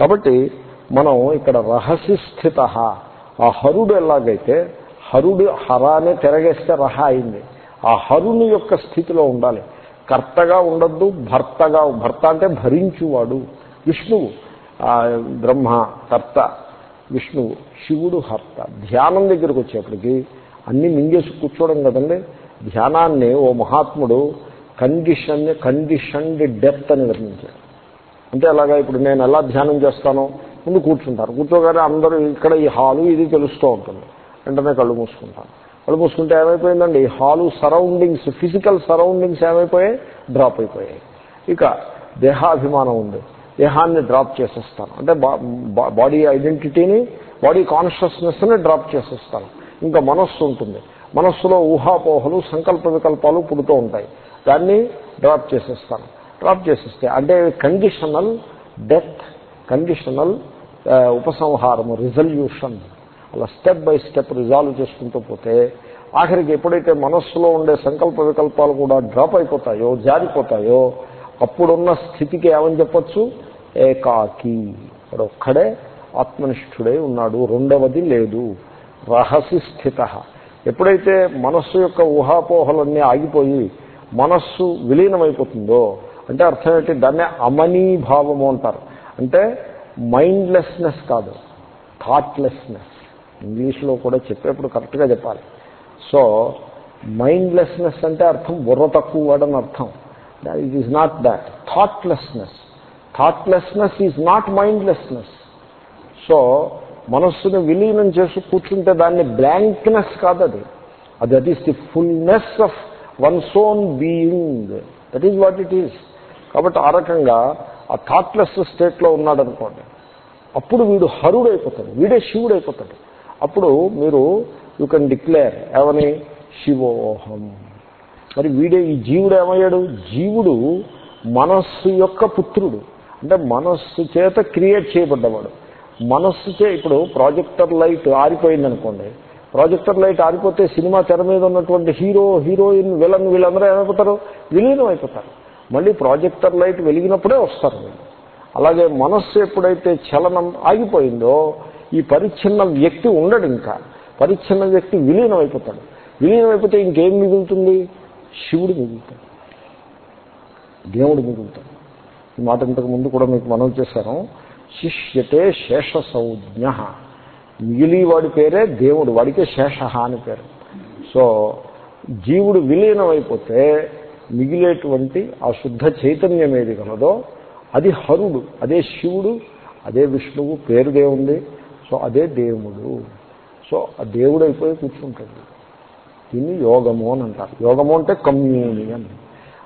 కాబట్టి మనం ఇక్కడ రహస్య స్థిత ఆ హరుడు ఎలాగైతే హరుడు హరానే తిరగేస్తే రహ అయింది. ఆ హరుని యొక్క స్థితిలో ఉండాలి. కర్తగా ఉండద్దు భర్తగా భర్త అంటే భరించువాడు. విష్ణువు బ్రహ్మ కర్త విష్ణువు శివుడు హర్త. ధ్యానం దగ్గరికి వచ్చేప్పటికి అన్ని మింగేసి కూర్చోవడం కదండి. ధ్యానాన్ని ఓ మహాత్ముడు కండిషన్ కండిషన్డ్ డెప్త్ అని వర్ణించాడు. అంటే అలాగా ఇప్పుడు నేను ఎలా ధ్యానం చేస్తాను ముందు కూర్చుంటారు. కూర్చోగానే అందరూ ఇక్కడ ఈ హాలు ఇది తెలుస్తూ ఉంటుంది. వెంటనే కళ్ళు మూసుకుంటారు. కళ్ళు మూసుకుంటే ఏమైపోయిందండి? ఈ హాలు సరౌండింగ్స్ ఫిజికల్ సరౌండింగ్స్ ఏమైపోయాయి? డ్రాప్ అయిపోయాయి. ఇక దేహాభిమానం ఉంది. దేహాన్ని డ్రాప్ చేసేస్తాను. అంటే బాడీ ఐడెంటిటీని బాడీ కాన్షియస్నెస్ని డ్రాప్ చేసేస్తాను. ఇంకా మనస్సు ఉంటుంది. మనస్సులో ఊహాపోహలు సంకల్ప వికల్పాలు పుడుతూ ఉంటాయి. దాన్ని డ్రాప్ చేసేస్తాను. డ్రాప్ చేసేస్తే అంటే కండిషనల్ డెత్ కండిషనల్ ఉపసంహారము రిజల్యూషన్ అలా స్టెప్ బై స్టెప్ రిజాల్వ్ చేసుకుంటూ పోతే ఆఖరికి ఎప్పుడైతే మనస్సులో ఉండే సంకల్ప వికల్పాలు కూడా డ్రాప్ అయిపోతాయో జారిపోతాయో అప్పుడున్న స్థితికి ఏమని చెప్పచ్చు? ఏకాకి. ఒక్కడే ఆత్మనిష్ఠుడై ఉన్నాడు రెండవది లేదు. రహసి స్థిత. ఎప్పుడైతే మనస్సు యొక్క ఊహాపోహలన్నీ ఆగిపోయి మనస్సు విలీనమైపోతుందో అంటే అర్థం ఏంటి? దాన్నే అమనీభావము అంటారు. అంటే మైండ్లెస్నెస్ కాదు. థాట్లెస్నెస్ ఇంగ్లీష్లో కూడా చెప్పేప్పుడు కరెక్ట్గా చెప్పాలి. సో మైండ్లెస్నెస్ అంటే అర్థం బుర్ర తక్కువ వాడని అర్థం. It is not that thoughtlessness thoughtlessness is not mindlessness so మనస్సును విలీనం చేసి కూర్చుంటే దాన్ని బ్లాంక్నెస్ కాదు అది. అది that is the fullness of one's own being that is what it is కాబట్టి ఆ రకంగా ఆ థాట్లెస్ స్టేట్లో ఉన్నాడు అనుకోండి అప్పుడు వీడు హరుడు అయిపోతాడు వీడే శివుడు అయిపోతాడు అప్పుడు మీరు యూ కెన్ డిక్లేర్ ఏమని? శివోహం. మరి వీడే ఈ జీవుడు ఏమయ్యాడు? జీవుడు మనస్సు యొక్క పుత్రుడు. అంటే మనస్సు చేత క్రియేట్ చేయబడ్డవాడు. మనస్సు చే ఇప్పుడు ప్రాజెక్టర్ లైట్ ఆరిపోయింది అనుకోండి ప్రాజెక్టర్ లైట్ ఆరిపోతే సినిమా తెర మీద ఉన్నటువంటి హీరో హీరోయిన్ విలన్ వీళ్ళందరూ ఏమైపోతారు? విలీనం అయిపోతారు మళ్ళీ ప్రాజెక్టర్ లైట్ వెలిగినప్పుడే వస్తారు. వీళ్ళు అలాగే మనస్సు ఎప్పుడైతే చలనం ఆగిపోయిందో ఈ పరిచ్ఛిన్న వ్యక్తి ఉండడు ఇంకా. పరిచ్ఛిన్న వ్యక్తి విలీనం అయిపోతాడు విలీనం అయిపోతే ఇంకేం మిగులుతుంది? శివుడు మిగులుతాడు. దేవుడు మిగులుతాడు. ఈ మాట ఇంతకు ముందు కూడా మీకు మనం చేశాను. శిష్యతే శేష సంజ్ఞ మిగిలి వాడి పేరే దేవుడు వాడికే శేష అని పేరు. సో జీవుడు విలీనం అయిపోతే మిగిలేటువంటి ఆ శుద్ధ చైతన్యం ఏది కలదో అది హరుడు అదే శివుడు అదే విష్ణువు పేరుదే ఉంది సో అదే దేవుడు. సో ఆ దేవుడు అయిపోయి కూర్చుంటాడు. దీన్ని యోగము అని అంటారు. యోగము అంటే కమ్యూనియన్.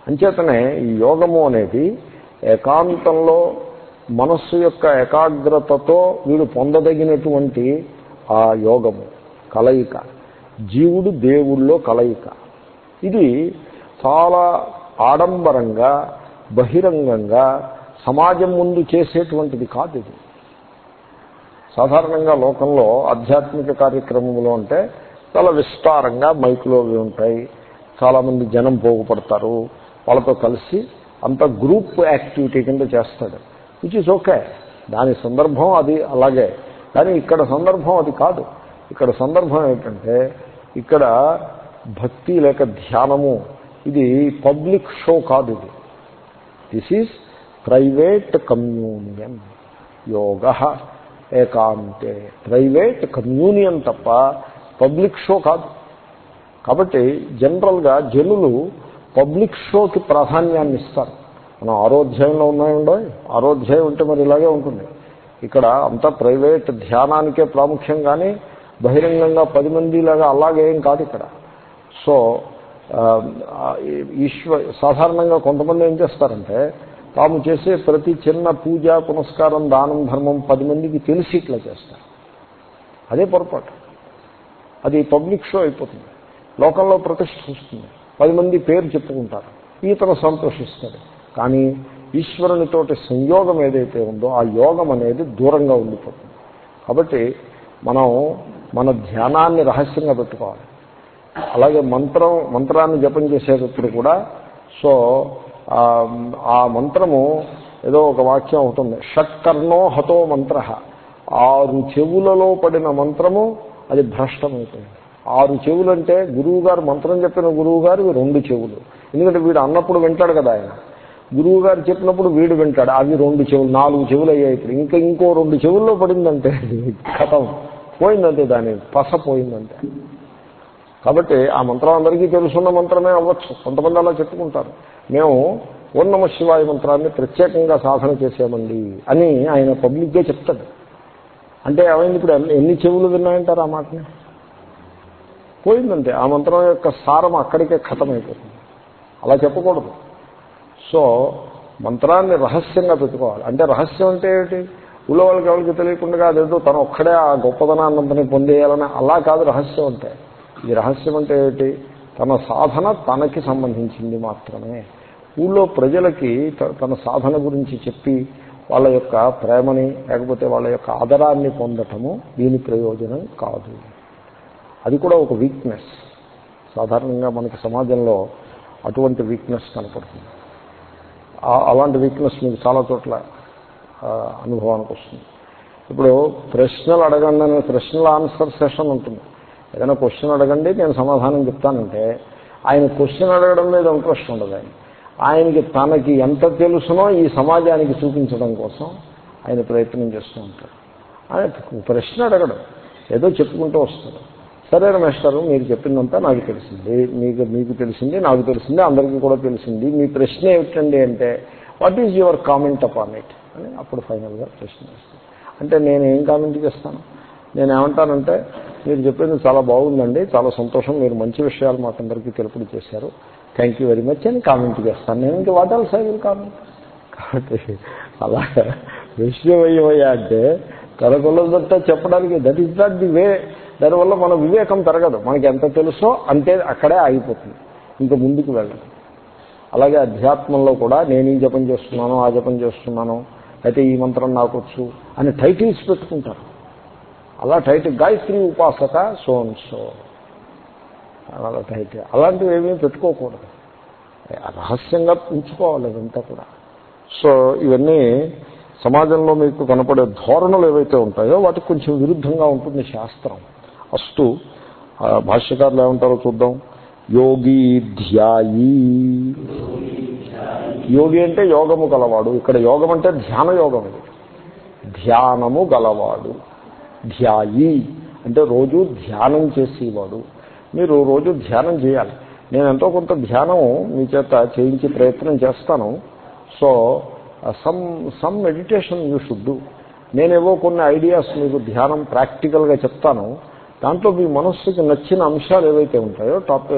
అంచేతనే ఈ యోగము అనేది ఏకాంతంలో మనస్సు యొక్క ఏకాగ్రతతో వీడు పొందదగినటువంటి ఆ యోగము కలయిక. జీవుడు దేవుళ్ళో కలయిక. ఇది చాలా ఆడంబరంగా బహిరంగంగా సమాజం ముందు చేసేటువంటిది కాదు ఇది. సాధారణంగా లోకంలో ఆధ్యాత్మిక కార్యక్రమంలో అంటే చాలా విస్తారంగా మైకులోవి ఉంటాయి. చాలామంది జనం పోగుపడతారు. వాళ్ళతో కలిసి అంత గ్రూప్ యాక్టివిటీ కింద చేస్తాడు. విచ్ ఇస్ ఓకే దాని సందర్భం అది అలాగే. కానీ ఇక్కడ సందర్భం అది కాదు. ఇక్కడ సందర్భం ఏంటంటే ఇక్కడ భక్తి లేక ధ్యానము ఇది పబ్లిక్ షో కాదు ఇది. దిస్ ఈజ్ ప్రైవేట్ కమ్యూనియన్ యోగ ఏకాంతే. ప్రైవేట్ కమ్యూనియన్ తప్ప పబ్లిక్ షో కాదు. కాబట్టి జనరల్గా జనులు పబ్లిక్ షోకి ప్రాధాన్యాన్ని ఇస్తారు. మనం ఆరోధ్యంలో ఉన్నాయండో ఆరోధ్యం ఉంటే మరి ఇలాగే ఉంటుంది. ఇక్కడ అంతా ప్రైవేట్ ధ్యానానికే ప్రాముఖ్యం కానీ బహిరంగంగా పది మందిలాగా అలాగేం కాదు ఇక్కడ. సో ఈశ్వ సాధారణంగా కొంతమంది ఏం చేస్తారంటే తాము చేసే ప్రతి చిన్న పూజ పునస్కారం దానం ధర్మం పది మందికి తెలిసి ఇట్లా చేస్తారు. అదే పొరపాటు. అది పబ్లిక్ షో అయిపోతుంది. లోకంలో ప్రతిష్ట వస్తుంది పది మంది పేరు చెప్పుకుంటారు. ఈతను సంతోషిస్తాడు కానీ ఈశ్వరునితోటి సంయోగం ఏదైతే ఉందో ఆ యోగం అనేది దూరంగా ఉండిపోతుంది. కాబట్టి మనం మన ధ్యానాన్ని రహస్యంగా పెట్టుకోవాలి. అలాగే మంత్రం మంత్రాన్ని జపం చేసేటప్పుడు కూడా సో ఆ మంత్రము ఏదో ఒక వాక్యం అవుతుంది. షట్కర్ణో హతో మంత్ర. ఆరు చెవులలో పడిన మంత్రము అది భ్రష్టమవుతుంది. ఆరు చెవులు అంటే గురువు గారు మంత్రం చెప్పిన గురువు గారు రెండు చెవులు. ఎందుకంటే వీడు అన్నప్పుడు వింటాడు కదా ఆయన. గురువు గారు చెప్పినప్పుడు వీడు వింటాడు. అవి రెండు చెవులు నాలుగు చెవులు అయ్యాయి ఇప్పుడు. ఇంకా ఇంకో రెండు చెవుల్లో పడిందంటే కథం. పోయిందంటే దాని పస పోయిందంటే. కాబట్టి ఆ మంత్రం అందరికీ తెలుసున్న మంత్రమే అవ్వచ్చు. కొంతమంది అలా చెప్పుకుంటారు. మేము ఓం నమ శివాయ మంత్రాన్ని ప్రత్యేకంగా సాధన చేసామండి అని ఆయన పబ్లిక్గా చెప్తాడు. అంటే ఏమైంది ఇప్పుడు ఎన్ని చెవులు విన్నాయంటారు ఆ మాటని? పోయిందంటే ఆ మంత్రం యొక్క సారం అక్కడికే ఖతమైపోతుంది. అలా చెప్పకూడదు. సో మంత్రాన్ని రహస్యంగా పెట్టుకోవాలి. అంటే రహస్యం అంటే ఏమిటి? ఊళ్ళో వాళ్ళకి ఎవరికి తెలియకుండా అదేదో తను ఒక్కడే ఆ గొప్పదనాన్నంతని పొందేయాలని అలా కాదు రహస్యం అంటే. ఈ రహస్యం అంటే ఏమిటి? తన సాధన తనకి సంబంధించింది మాత్రమే. ఊళ్ళో ప్రజలకి తన సాధన గురించి చెప్పి వాళ్ళ యొక్క ప్రేమని లేకపోతే వాళ్ళ యొక్క ఆదరాన్ని పొందటము దీని ప్రయోజనం కాదు. అది కూడా ఒక వీక్నెస్ సాధారణంగా మనకి సమాజంలో అటువంటి వీక్నెస్ కనపడుతుంది. అలాంటి వీక్నెస్ మీకు చాలా చోట్ల అనుభవానికి వస్తుంది. ఇప్పుడు ప్రశ్నలు అడగండి అనే ప్రశ్నల ఆన్సర్ సెషన్ ఉంటుంది. ఏదైనా క్వశ్చన్ అడగండి నేను సమాధానం చెప్తానంటే ఆయన క్వశ్చన్ అడగడం మీద ఇంట్రెస్ట్ ఉండదు ఆయన. ఆయనకి తనకి ఎంత తెలుసునో ఈ సమాజానికి చూపించడం కోసం ఆయన ప్రయత్నం చేస్తూ ఉంటాడు. ఆయన ప్రశ్న అడగడం ఏదో చెప్పుకుంటూ వస్తాడు. సరే రమేశ్వరు మీరు చెప్పిందంతా నాకు తెలిసింది మీకు మీకు తెలిసింది నాకు తెలిసింది అందరికీ కూడా తెలిసింది. మీ ప్రశ్న ఏమిటండి అంటే what is your comment upon it అని అప్పుడు ఫైనల్గా ప్రశ్న వేస్తాను అంటే నేను ఏం కామెంట్ చేస్తాను? నేను ఏమంటానంటే మీరు చెప్పింది చాలా బాగుందండి. చాలా సంతోషం. మీరు మంచి విషయాలు మాకందరికీ తెలుపుడు చేశారు. థ్యాంక్ యూ వెరీ మచ్ అని కామెంట్ చేస్తాను. నేను ఇంకా వాటాలు సైకిల్ కామెంట్ కాబట్టి అలా విషయం అయ్యమయ్యా అంటే తనకున్నదంతా చెప్పడానికి that is not the way దానివల్ల మన వివేకం పెరగదు. మనకి ఎంత తెలుసో అంతే అక్కడే ఆగిపోతుంది. ఇంకా ముందుకు వెళ్ళదు. అలాగే అధ్యాత్మంలో కూడా నేను ఈ జపం చేస్తున్నాను ఆ జపం చేస్తున్నాను అయితే ఈ మంత్రం నాకు వచ్చు అని టైటిల్స్ పెట్టుకుంటారు. అలా టైట్ గాయత్రి ఉపాసక సో సో. అలా టైట్. అలాంటివి ఏమీ పెట్టుకోకూడదు. రహస్యంగా ఉంచుకోవాలి అదంతా కూడా. సో ఇవన్నీ సమాజంలో మీకు కనపడే ధోరణులు ఏవైతే ఉంటాయో వాటికి కొంచెం విరుద్ధంగా ఉంటుంది శాస్త్రం. అస్తు భాష్యకారులు ఏమంటారో చూద్దాం. యోగి ధ్యాయి. యోగి అంటే యోగము గలవాడు. ఇక్కడ యోగం అంటే ధ్యాన యోగం ఇది. ధ్యానము గలవాడు. ధ్యాయి అంటే రోజు ధ్యానం చేసేవాడు. మీరు రోజు ధ్యానం చేయాలి. నేను ఎంతో కొంత ధ్యానం మీ చేత చేయించే ప్రయత్నం చేస్తాను. So some some meditation you should do నేనేవో కొన్ని ఐడియాస్ మీకు ధ్యానం ప్రాక్టికల్గా చెప్తాను. దాంట్లో మీ మనస్సుకి నచ్చిన అంశాలు ఏవైతే ఉంటాయో టాప్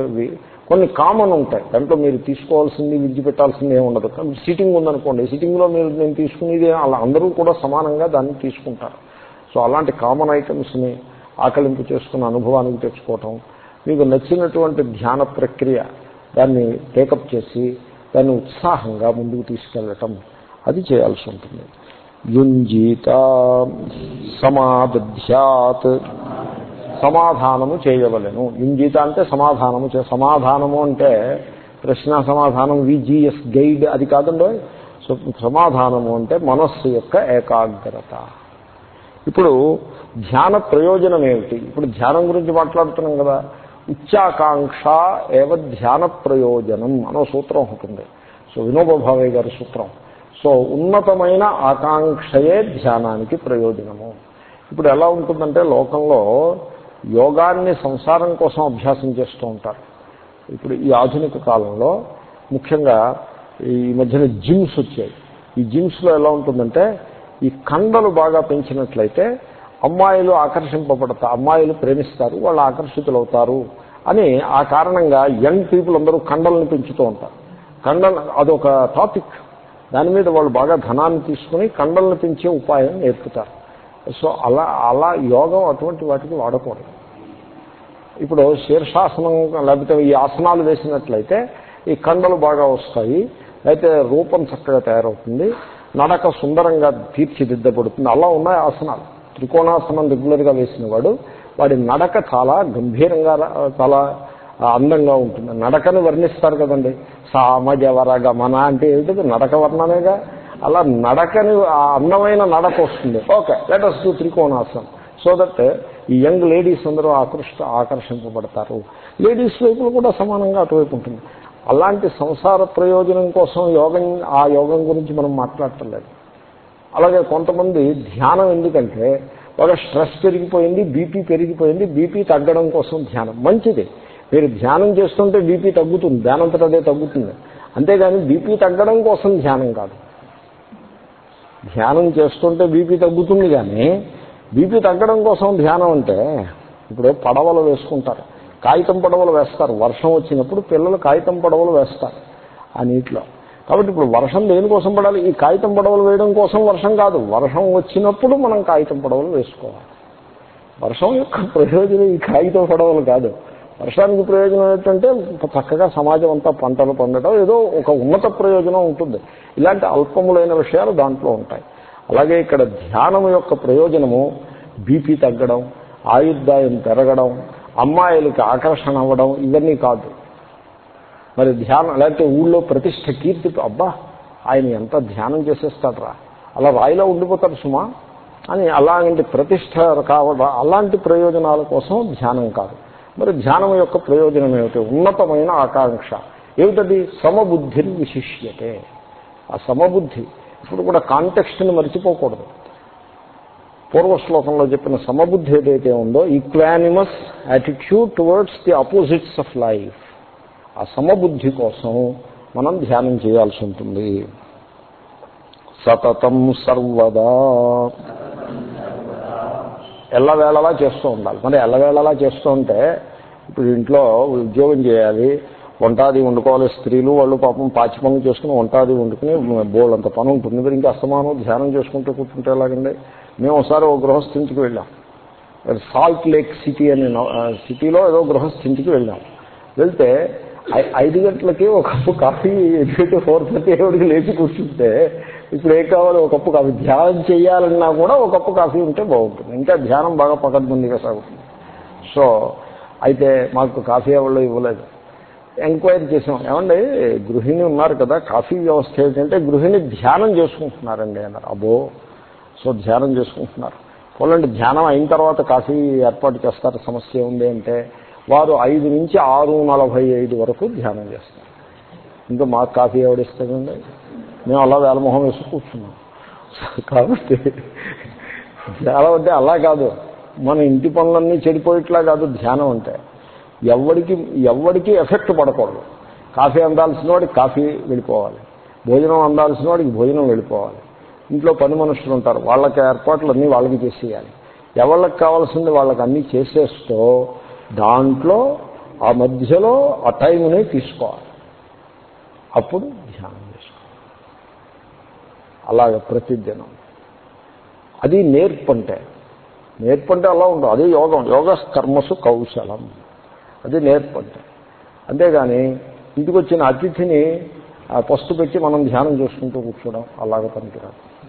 కొన్ని కామన్ ఉంటాయి. దాంట్లో మీరు తీసుకోవాల్సింది విడిచిపెట్టాల్సింది ఏమి ఉండదు. సిట్టింగ్ ఉందనుకోండి సిట్టింగ్లో మీరు నేను తీసుకునేది అలా అందరూ కూడా సమానంగా దాన్ని తీసుకుంటారు. సో అలాంటి కామన్ ఐటమ్స్ని ఆకలింపు చేసుకున్న అనుభవానికి తెచ్చుకోవటం మీకు నచ్చినటువంటి ధ్యాన ప్రక్రియ దాన్ని టేకప్ చేసి దాన్ని ఉత్సాహంగా ముందుకు తీసుకెళ్ళటం అది చేయాల్సి ఉంటుంది. యుంజీత సమాధ్యాత్ సమాధానము చేయవలను. యుంజీత అంటే సమాధానము సమాధానము అంటే ప్రశ్న సమాధానం విజిఎస్ గైడ్ అది కాదండో సో సమాధానము అంటే మనస్సు యొక్క ఏకాగ్రత. ఇప్పుడు ధ్యాన ప్రయోజనం ఏమిటి? ఇప్పుడు ధ్యానం గురించి మాట్లాడుతున్నాం కదా. ఉచ్చాకాంక్ష ఏవ ధ్యాన ప్రయోజనం అనో సూత్రం ఉంటుంది సో వినోబభావే గారి సూత్రం. సో ఉన్నతమైన ఆకాంక్షయే ధ్యానానికి ప్రయోజనము. ఇప్పుడు ఎలా ఉంటుందంటే లోకంలో యోగాన్ని సంసారం కోసం అభ్యాసం చేస్తూ ఉంటారు. ఇప్పుడు ఈ ఆధునిక కాలంలో ముఖ్యంగా ఈ మధ్యన జిమ్స్ వచ్చాయి. ఈ జిమ్స్లో ఎలా ఉంటుందంటే ఈ కండలు బాగా పెంచినట్లయితే అమ్మాయిలు ఆకర్షింపబడతారు అమ్మాయిలు ప్రేమిస్తారు వాళ్ళు ఆకర్షితులవుతారు అని ఆ కారణంగా యంగ్ పీపుల్ అందరూ కండలను పెంచుతూ ఉంటారు. కండలు అదొక టాపిక్. దాని మీద వాళ్ళు బాగా ధనాన్ని తీసుకుని కండలను పెంచే ఉపాయం నేర్పుతారు. సో అలా అలా యోగం అటువంటి వాటికి వాడకూడదు. ఇప్పుడు శీర్షాసనం లేకపోతే ఈ ఆసనాలు వేసినట్లయితే ఈ కండలు బాగా వస్తాయి. అయితే రూపం చక్కగా తయారవుతుంది. నడక సుందరంగా తీర్చిదిద్దబడుతుంది. అలా ఉన్నాయి ఆసనాలు. త్రికోణాసనం రెగ్యులర్గా వేసిన వాడు వాడి నడక చాలా గంభీరంగా చాలా అందంగా ఉంటుంది. నడకని వర్ణిస్తారు కదండి. సామజవర గమన అంటే ఏమిటి నడక వర్ణనేగా అలా నడకని ఆ అందమైన నడక వస్తుంది. ఓకే లెటర్స్ టు త్రికోణాసనం. సో దట్ ఈ యంగ్ లేడీస్ అందరూ ఆకృష్ట ఆకర్షింపబడతారు. లేడీస్ వైపులు కూడా సమానంగా అటువైపు ఉంటుంది. అలాంటి సంసార ప్రయోజనం కోసం యోగం ఆ యోగం గురించి మనం మాట్లాడటం అలాగే కొంతమంది ధ్యానం ఎందుకంటే బాగా స్ట్రెస్ పెరిగిపోయింది బీపీ పెరిగిపోయింది బీపీ తగ్గడం కోసం ధ్యానం. మంచిది. మీరు ధ్యానం చేస్తుంటే బీపీ తగ్గుతుంది ధ్యానంతట అదే తగ్గుతుంది. అంతేగాని బీపీ తగ్గడం కోసం ధ్యానం కాదు. ధ్యానం చేస్తుంటే బీపీ తగ్గుతుంది కానీ బీపీ తగ్గడం కోసం ధ్యానం అంటే ఇప్పుడు పడవలు వేసుకుంటారు. కాగితం పడవలు వేస్తారు. వర్షం వచ్చినప్పుడు పిల్లలు కాగితం పడవలు వేస్తారు ఆ నీటిలో. కాబట్టి ఇప్పుడు వర్షం దేనికోసం పడాలి? ఈ కాగితం పడవలు వేయడం కోసం వర్షం కాదు. వర్షం వచ్చినప్పుడు మనం కాగితం పడవలు వేసుకోవాలి. వర్షం యొక్క ప్రయోజనం ఈ కాగితం పడవలు కాదు. వర్షానికి ప్రయోజనం ఏంటంటే చక్కగా సమాజం అంతా పంటలు పండటం ఏదో ఒక ఉన్నత ప్రయోజనం ఉంటుంది. ఇలాంటి అల్పములైన విషయాలు దాంట్లో ఉంటాయి. అలాగే ఇక్కడ ధ్యానం యొక్క ప్రయోజనము బీపీ తగ్గడం ఆయుర్దాయం పెరగడం అమ్మాయిలకి ఆకర్షణ అవ్వడం ఇవన్నీ కాదు. మరి ధ్యానం లేకపోతే ఊళ్ళో ప్రతిష్ట కీర్తి అబ్బా ఆయన ఎంత ధ్యానం చేసేస్తాడరా? అలా రాయిలో ఉండిపోతాడు సుమా. అని అలాంటి ప్రతిష్ట కావడం అలాంటి ప్రయోజనాల కోసం ధ్యానం కాదు. మరి ధ్యానం యొక్క ప్రయోజనం ఏమిటి? ఉన్నతమైన ఆకాంక్ష. ఏమిటది? సమబుద్ధిని విశిష్యతే. ఆ సమబుద్ధి ఇప్పుడు కూడా కాంటెక్స్ట్ని మర్చిపోకూడదు. పూర్వ శ్లోకంలో చెప్పిన సమబుద్ధి ఏదైతే ఉందో equanimous attitude towards the opposites of life ఆ సమబుద్ధి కోసం మనం ధ్యానం చేయాల్సి ఉంటుంది. సతతం సర్వదా. ఎల్లవేళలా చేస్తూ ఉండాలి. మరి ఎల్లవేళలా చేస్తూ ఉంటే ఇప్పుడు ఇంట్లో ఉద్యోగం చేయాలి వంటాది వండుకోవాలి స్త్రీలు వాళ్ళు పాపం పాచి పనులు చేసుకుని వంటాది వండుకుని బోల్ అంత పని ఉంటుంది. మరి ఇంకా అస్తమానం ధ్యానం చేసుకుంటూ కూర్చుంటే ఎలాగండి? మేము ఒకసారి ఓ గృహస్థింటికి వెళ్ళాం. సాల్ట్ లేక్ సిటీ అనే సిటీలో ఏదో గృహస్థింటికి వెళ్ళాం. వెళ్తే ఐదు గంటలకి ఒక కప్పు కాఫీ ఎదుగుతే ఫోర్ థర్టీ ఎవరికి లేచి కూర్చుంటే ఇప్పుడు ఏం కావాలి? ఒక కప్పు కాఫీ. ధ్యానం చేయాలన్నా కూడా ఒక కప్పు కాఫీ ఉంటే బాగుంటుంది. ఇంకా ధ్యానం బాగా పకడ్బందీగా సాగుతుంది. సో అయితే మాకు కాఫీ ఎవరు ఇవ్వలేదు. ఎంక్వైరీ చేసాం. ఏమండి గృహిణి ఉన్నారు కదా కాఫీ వ్యవస్థ ఏంటంటే గృహిణి ధ్యానం చేసుకుంటున్నారండి అన్నారు. అబ్బో సో ధ్యానం చేసుకుంటున్నారు. పోలండి ధ్యానం అయిన తర్వాత కాఫీ ఏర్పాటు చేస్తారు సమస్య ఉంది అంటే వారు ఐదు నుంచి ఆరు నలభై ఐదు వరకు ధ్యానం చేస్తారు. ఇంకా మాకు కాఫీ ఎవడిస్తుందండి మేము అలా వేలమొహం వేసి కూర్చున్నాం. కాబట్టి ధ్యానం అంటే అలా కాదు. మన ఇంటి పనులన్నీ చెడిపోయేట్లా కాదు ధ్యానం అంటే. ఎవరికి ఎవడికి ఎఫెక్ట్ పడకూడదు. కాఫీ అందాల్సిన వాడికి కాఫీ వెళ్ళిపోవాలి. భోజనం అందాల్సిన వాడికి భోజనం వెళ్ళిపోవాలి. ఇంట్లో పని మనుషులు ఉంటారు. వాళ్ళకి ఏర్పాట్లు అన్నీ వాళ్ళకి చేసేయాలి. ఎవరికి కావాల్సింది వాళ్ళకి అన్నీ చేసేస్తూ దాంట్లో ఆ మధ్యలో ఆ టైంని తీసుకోవాలి. అప్పుడు ధ్యానం చేసుకోవాలి. అలాగ ప్రతిదినం. అది నేర్పంటే నేర్పంటే అలా ఉండదు అదే యోగం. యోగ కర్మసు కౌశలం. అది నేర్పంటే. అంతేగాని ఇంటికి వచ్చిన అతిథిని పస్తు పెట్టి మనం ధ్యానం చేసుకుంటూ కూర్చోవడం అలాగ పనికిరాదు.